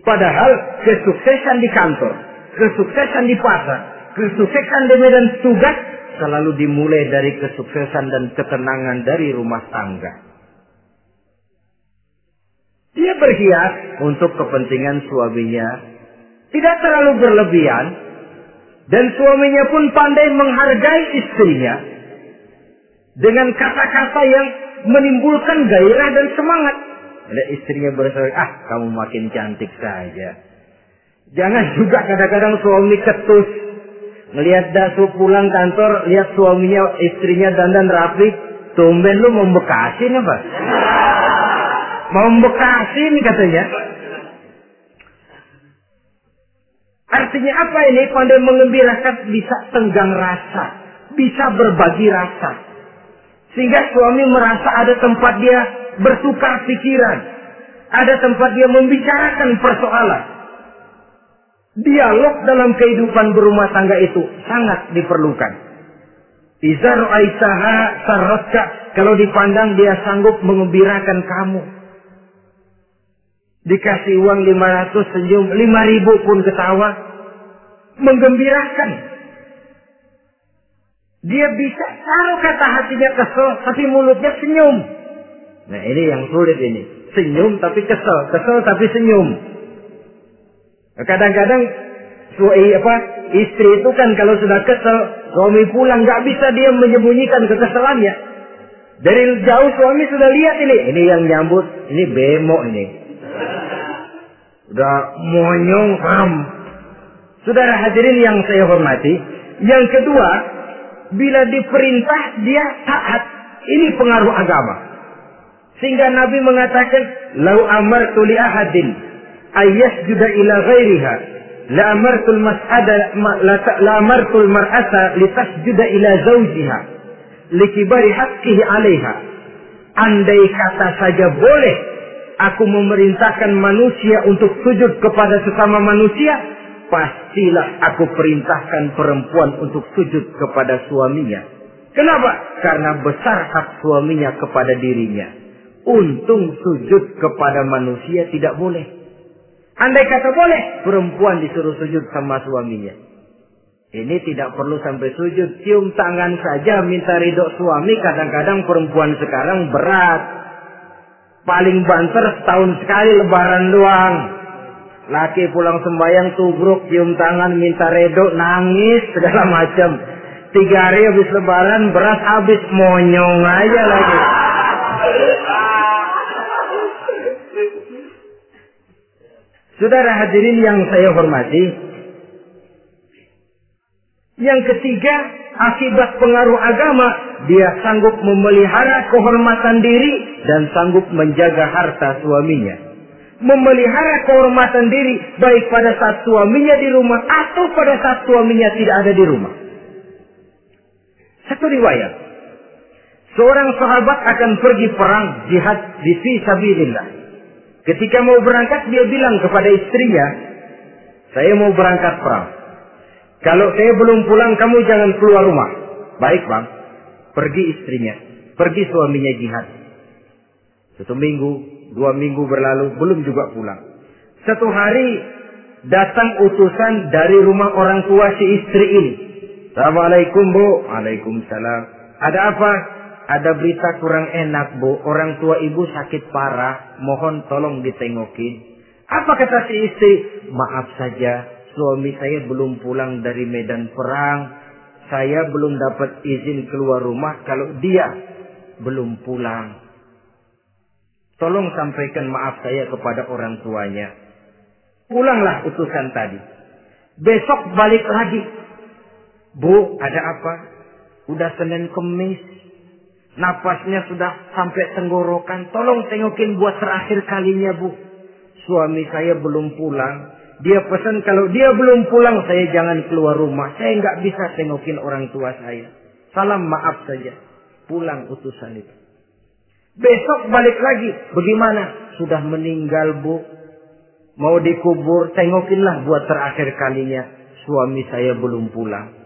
Padahal kesuksesan di kantor, kesuksesan di pasar, kesuksesan di medan tugas selalu dimulai dari kesuksesan dan ketenangan dari rumah tangga. Dia berhias untuk kepentingan suaminya, tidak terlalu berlebihan, dan suaminya pun pandai menghargai istrinya dengan kata-kata yang menimbulkan gairah dan semangat. Ada istrinya berseru, ah kamu makin cantik saja. Jangan juga kadang-kadang suami ketus. Melihat dasu pulang kantor, lihat suaminya, istrinya dandan rapi. Tumben lu membekasin apa? Mau membekasin katanya. Artinya apa ini? Pandai mengembirakan bisa tenggang rasa. Bisa berbagi rasa. Sehingga suami merasa ada tempat dia bertukar pikiran. Ada tempat dia membicarakan persoalan. Dialog dalam kehidupan berumah tangga itu sangat diperlukan. Izar Aisyah sarratka. Kalau dipandang dia sanggup mengembirakan kamu. Dikasih uang 500 senyum, 5000 pun ketawa. Menggembirakan. Dia bisa taruh kata hatinya kesel, tapi mulutnya senyum. Nah ini yang sulit ini. Senyum tapi kesel, kesel tapi senyum. Kadang-kadang suami apa istri itu kan kalau sudah kesel, suami pulang nggak bisa dia menyembunyikan kekesalannya. Dari jauh suami sudah lihat ini, ini yang nyambut, ini bemo ini. Udah monyong ham. Saudara hadirin yang saya hormati, yang kedua, bila diperintah dia taat. Ini pengaruh agama. Sehingga Nabi mengatakan, "Lau amartu li ahadin ayyasjuda ila ghairiha, la amartul mas'ada la amartul mar'ata litasjuda ila zawjiha likibari haqqihi 'alaiha." Andai kata saja boleh aku memerintahkan manusia untuk sujud kepada sesama manusia, pastilah aku perintahkan perempuan untuk sujud kepada suaminya. Kenapa? Karena besar hak suaminya kepada dirinya. Untung sujud kepada manusia tidak boleh. Andai kata boleh, perempuan disuruh sujud sama suaminya. Ini tidak perlu sampai sujud, cium tangan saja minta ridho suami. Kadang-kadang perempuan sekarang berat. Paling banter setahun sekali lebaran doang. Laki pulang sembahyang tubruk, cium tangan, minta redo, nangis, segala macam. Tiga hari habis lebaran, beras habis, monyong aja lagi. Saudara hadirin yang saya hormati, yang ketiga, akibat pengaruh agama, dia sanggup memelihara kehormatan diri dan sanggup menjaga harta suaminya. Memelihara kehormatan diri baik pada saat suaminya di rumah atau pada saat suaminya tidak ada di rumah. Satu riwayat. Seorang sahabat akan pergi perang jihad di fi sabilillah. Ketika mau berangkat dia bilang kepada istrinya, "Saya mau berangkat perang. Kalau saya belum pulang kamu jangan keluar rumah." Baik, Bang. Pergi istrinya, pergi suaminya jihad. Satu minggu, dua minggu berlalu, belum juga pulang. Satu hari datang utusan dari rumah orang tua si istri ini. Assalamualaikum bu. Waalaikumsalam. Ada apa? Ada berita kurang enak bu. Orang tua ibu sakit parah. Mohon tolong ditengokin. Apa kata si istri? Maaf saja. Suami saya belum pulang dari medan perang. Saya belum dapat izin keluar rumah kalau dia belum pulang. Tolong sampaikan maaf saya kepada orang tuanya. Pulanglah utusan tadi. Besok balik lagi. Bu, ada apa? Udah Senin Kemis. Napasnya sudah sampai tenggorokan. Tolong tengokin buat terakhir kalinya, Bu. Suami saya belum pulang. Dia pesan kalau dia belum pulang, saya jangan keluar rumah. Saya nggak bisa tengokin orang tua saya. Salam maaf saja. Pulang utusan itu. Besok balik lagi. Bagaimana? Sudah meninggal, Bu. Mau dikubur, tengokinlah buat terakhir kalinya. Suami saya belum pulang.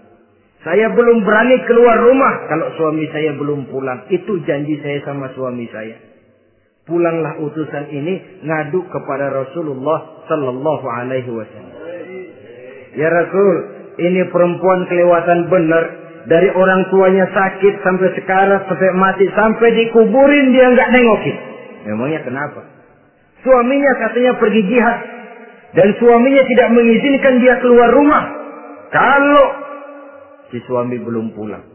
Saya belum berani keluar rumah kalau suami saya belum pulang. Itu janji saya sama suami saya. Pulanglah utusan ini ngadu kepada Rasulullah Sallallahu Alaihi Wasallam. Ya Rasul, ini perempuan kelewatan benar. Dari orang tuanya sakit sampai sekarang sampai mati sampai dikuburin dia nggak nengokin. Memangnya kenapa? Suaminya katanya pergi jihad. Dan suaminya tidak mengizinkan dia keluar rumah. Kalau si suami belum pulang.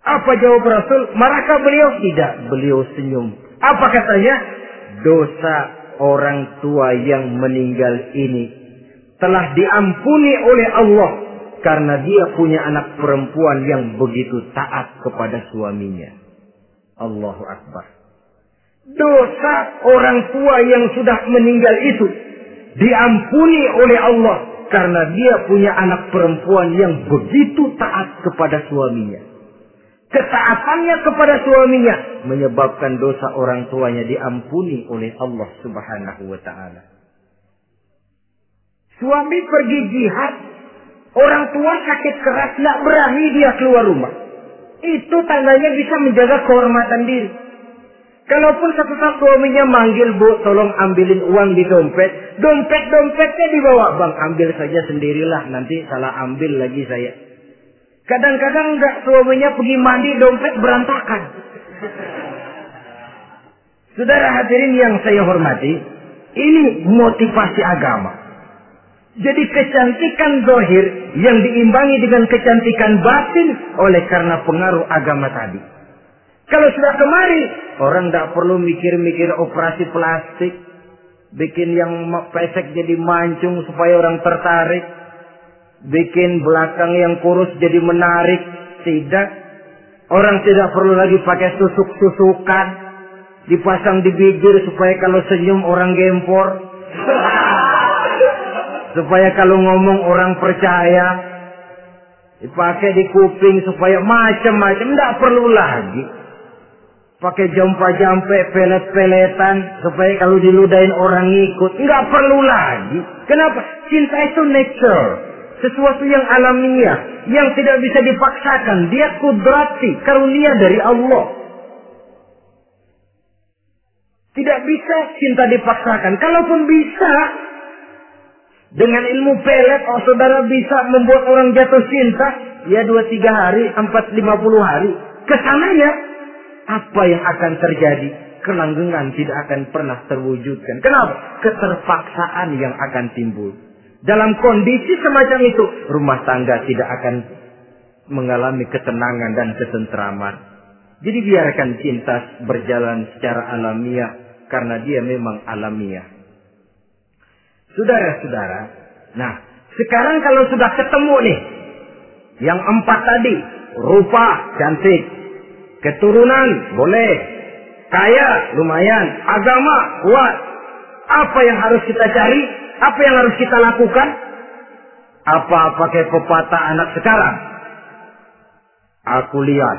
Apa jawab Rasul? Marahkah beliau? Tidak. Beliau senyum. Apa katanya? Dosa orang tua yang meninggal ini telah diampuni oleh Allah karena dia punya anak perempuan yang begitu taat kepada suaminya. Allahu Akbar. Dosa orang tua yang sudah meninggal itu diampuni oleh Allah karena dia punya anak perempuan yang begitu taat kepada suaminya. Ketaatannya kepada suaminya menyebabkan dosa orang tuanya diampuni oleh Allah Subhanahu wa taala. Suami pergi jihad, orang tua sakit keras, tidak berani dia keluar rumah. Itu tandanya bisa menjaga kehormatan diri. Kalaupun satu saat suaminya manggil, Bu, tolong ambilin uang di dompet. Dompet-dompetnya dibawa. Bang, ambil saja sendirilah. Nanti salah ambil lagi saya. Kadang-kadang enggak suaminya pergi mandi, dompet berantakan. Saudara hadirin yang saya hormati, ini motivasi agama. Jadi kecantikan zohir yang diimbangi dengan kecantikan batin oleh karena pengaruh agama tadi. Kalau sudah kemari, orang tidak perlu mikir-mikir operasi plastik. Bikin yang pesek jadi mancung supaya orang tertarik. Bikin belakang yang kurus jadi menarik. Tidak. Orang tidak perlu lagi pakai susuk-susukan. Dipasang di bibir supaya kalau senyum orang gempor. supaya kalau ngomong orang percaya. Dipakai di kuping supaya macam-macam. Tidak perlu lagi pakai jampa-jampe, pelet-peletan supaya kalau diludahin orang ngikut. Nggak perlu lagi. Kenapa? Cinta itu nature. Sesuatu yang alamiah, yang tidak bisa dipaksakan. Dia kudrati, karunia dari Allah. Tidak bisa cinta dipaksakan. Kalaupun bisa, dengan ilmu pelet, oh saudara bisa membuat orang jatuh cinta, ya dua tiga hari, empat lima puluh hari. Ke sananya apa yang akan terjadi? Kelanggengan tidak akan pernah terwujudkan. Kenapa? Keterpaksaan yang akan timbul. Dalam kondisi semacam itu, rumah tangga tidak akan mengalami ketenangan dan ketentraman. Jadi biarkan cinta berjalan secara alamiah karena dia memang alamiah. Saudara-saudara, nah sekarang kalau sudah ketemu nih, yang empat tadi, rupa cantik, Keturunan boleh. Kaya lumayan. Agama kuat. Apa yang harus kita cari? Apa yang harus kita lakukan? Apa pakai pepatah anak sekarang? Aku lihat.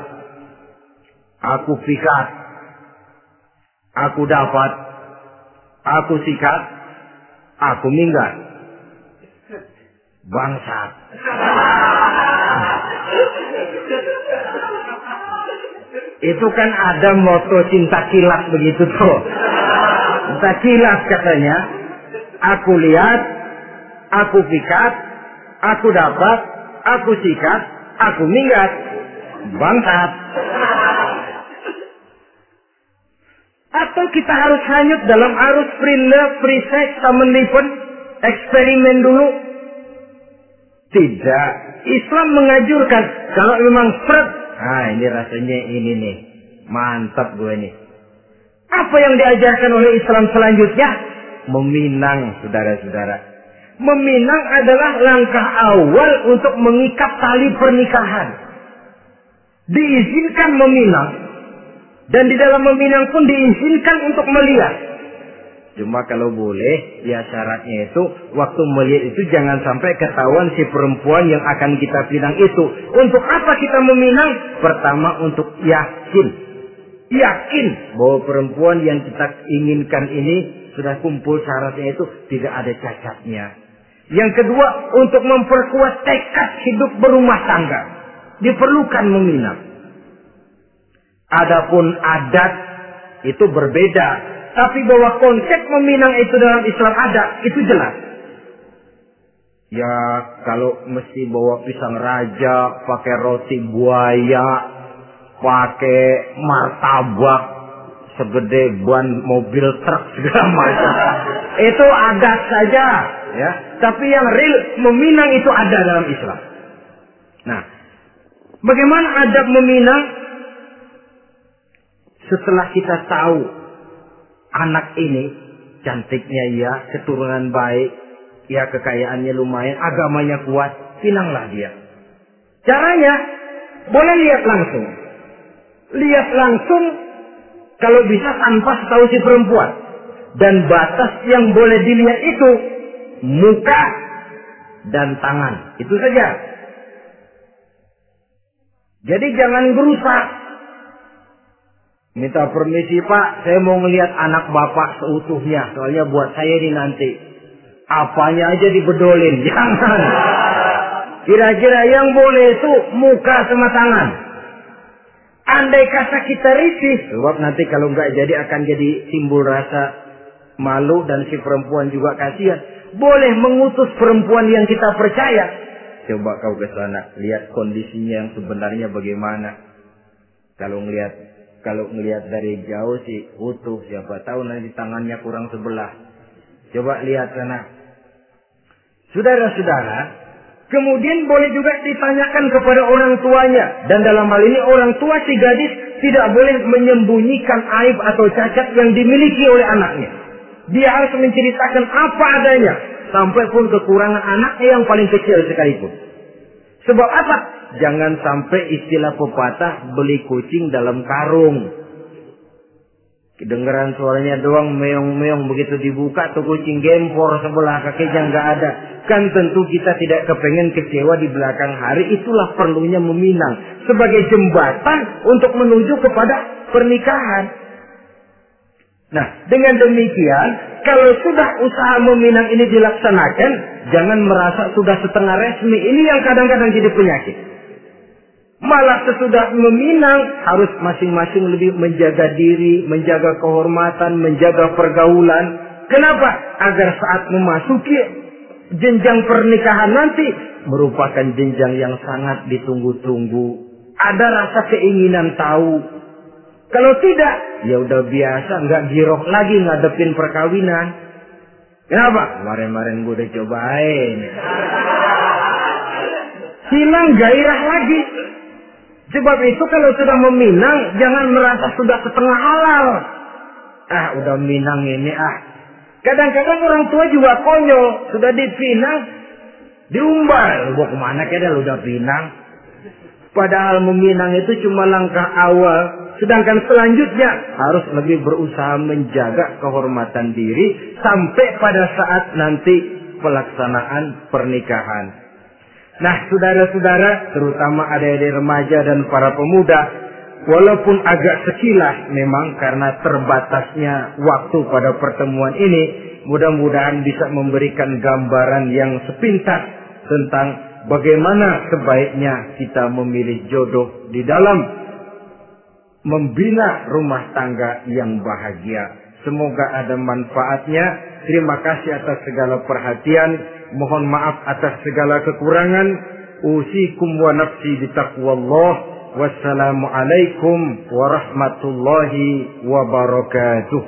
Aku pikat. Aku dapat. Aku sikat. Aku minggat. Bangsat. Itu kan ada moto cinta kilat begitu tuh. Cinta kilat katanya. Aku lihat, aku pikat, aku dapat, aku sikat, aku minggat. Bangsat. Atau kita harus hanyut dalam arus free love, free sex, common living, eksperimen dulu. Tidak. Islam mengajurkan kalau memang fred, ah ini rasanya ini nih, mantap gue nih. Apa yang diajarkan oleh Islam selanjutnya? Meminang, saudara-saudara. Meminang adalah langkah awal untuk mengikat tali pernikahan. Diizinkan meminang, dan di dalam meminang pun diizinkan untuk melihat. Cuma kalau boleh, ya syaratnya itu waktu melihat itu jangan sampai ketahuan si perempuan yang akan kita pinang itu. Untuk apa kita meminang? Pertama untuk yakin. Yakin bahwa perempuan yang kita inginkan ini sudah kumpul syaratnya itu tidak ada cacatnya. Yang kedua, untuk memperkuat tekad hidup berumah tangga. Diperlukan meminang. Adapun adat itu berbeda. Tapi bahwa konsep meminang itu dalam Islam ada, itu jelas. Ya kalau mesti bawa pisang raja, pakai roti buaya, pakai martabak segede ban mobil truk segala macam. itu adat saja, ya. Tapi yang real meminang itu ada dalam Islam. Nah, bagaimana adab meminang? Setelah kita tahu anak ini cantiknya ya, keturunan baik, ya kekayaannya lumayan, agamanya kuat, pinanglah dia. Caranya boleh lihat langsung. Lihat langsung kalau bisa tanpa tahu si perempuan. Dan batas yang boleh dilihat itu muka dan tangan. Itu saja. Jadi jangan berusaha Minta permisi Pak, saya mau ngelihat anak Bapak seutuhnya. Soalnya buat saya ini nanti. Apanya aja dibedolin. Jangan. Kira-kira yang boleh itu muka sama tangan. Andai kata kita risih. Sebab nanti kalau nggak jadi akan jadi timbul rasa malu dan si perempuan juga kasihan. Boleh mengutus perempuan yang kita percaya. Coba kau ke sana, lihat kondisinya yang sebenarnya bagaimana. Kalau ngelihat kalau ngelihat dari jauh sih utuh, siapa tahu nanti tangannya kurang sebelah. Coba lihat sana. Saudara-saudara, kemudian boleh juga ditanyakan kepada orang tuanya. Dan dalam hal ini orang tua si gadis tidak boleh menyembunyikan aib atau cacat yang dimiliki oleh anaknya. Dia harus menceritakan apa adanya. Sampai pun kekurangan anaknya yang paling kecil sekalipun. Sebab apa? Jangan sampai istilah pepatah beli kucing dalam karung. Kedengeran suaranya doang meong-meong begitu dibuka tuh kucing gempor sebelah kakinya nggak ada. Kan tentu kita tidak kepengen kecewa di belakang hari. Itulah perlunya meminang sebagai jembatan untuk menuju kepada pernikahan. Nah, dengan demikian, kalau sudah usaha meminang ini dilaksanakan, jangan merasa sudah setengah resmi. Ini yang kadang-kadang jadi penyakit. Malah sesudah meminang, harus masing-masing lebih menjaga diri, menjaga kehormatan, menjaga pergaulan. Kenapa? Agar saat memasuki jenjang pernikahan nanti, merupakan jenjang yang sangat ditunggu-tunggu. Ada rasa keinginan tahu, kalau tidak, ya udah biasa, nggak giroh lagi ngadepin perkawinan. Kenapa? Kemarin-kemarin gue udah cobain. Hilang gairah lagi. Sebab itu kalau sudah meminang, jangan merasa sudah setengah halal. Ah, udah minang ini ah. Kadang-kadang orang tua juga konyol. Sudah dipinang, diumbal. Mau ke mana kayaknya udah pinang. Padahal meminang itu cuma langkah awal Sedangkan selanjutnya harus lebih berusaha menjaga kehormatan diri sampai pada saat nanti pelaksanaan pernikahan. Nah, saudara-saudara, terutama adik-adik remaja dan para pemuda, walaupun agak sekilas memang karena terbatasnya waktu pada pertemuan ini, mudah-mudahan bisa memberikan gambaran yang sepintas tentang bagaimana sebaiknya kita memilih jodoh di dalam membina rumah tangga yang bahagia. Semoga ada manfaatnya. Terima kasih atas segala perhatian. Mohon maaf atas segala kekurangan. Usikum wa nafsi bitaqwallah. Wassalamualaikum warahmatullahi wabarakatuh.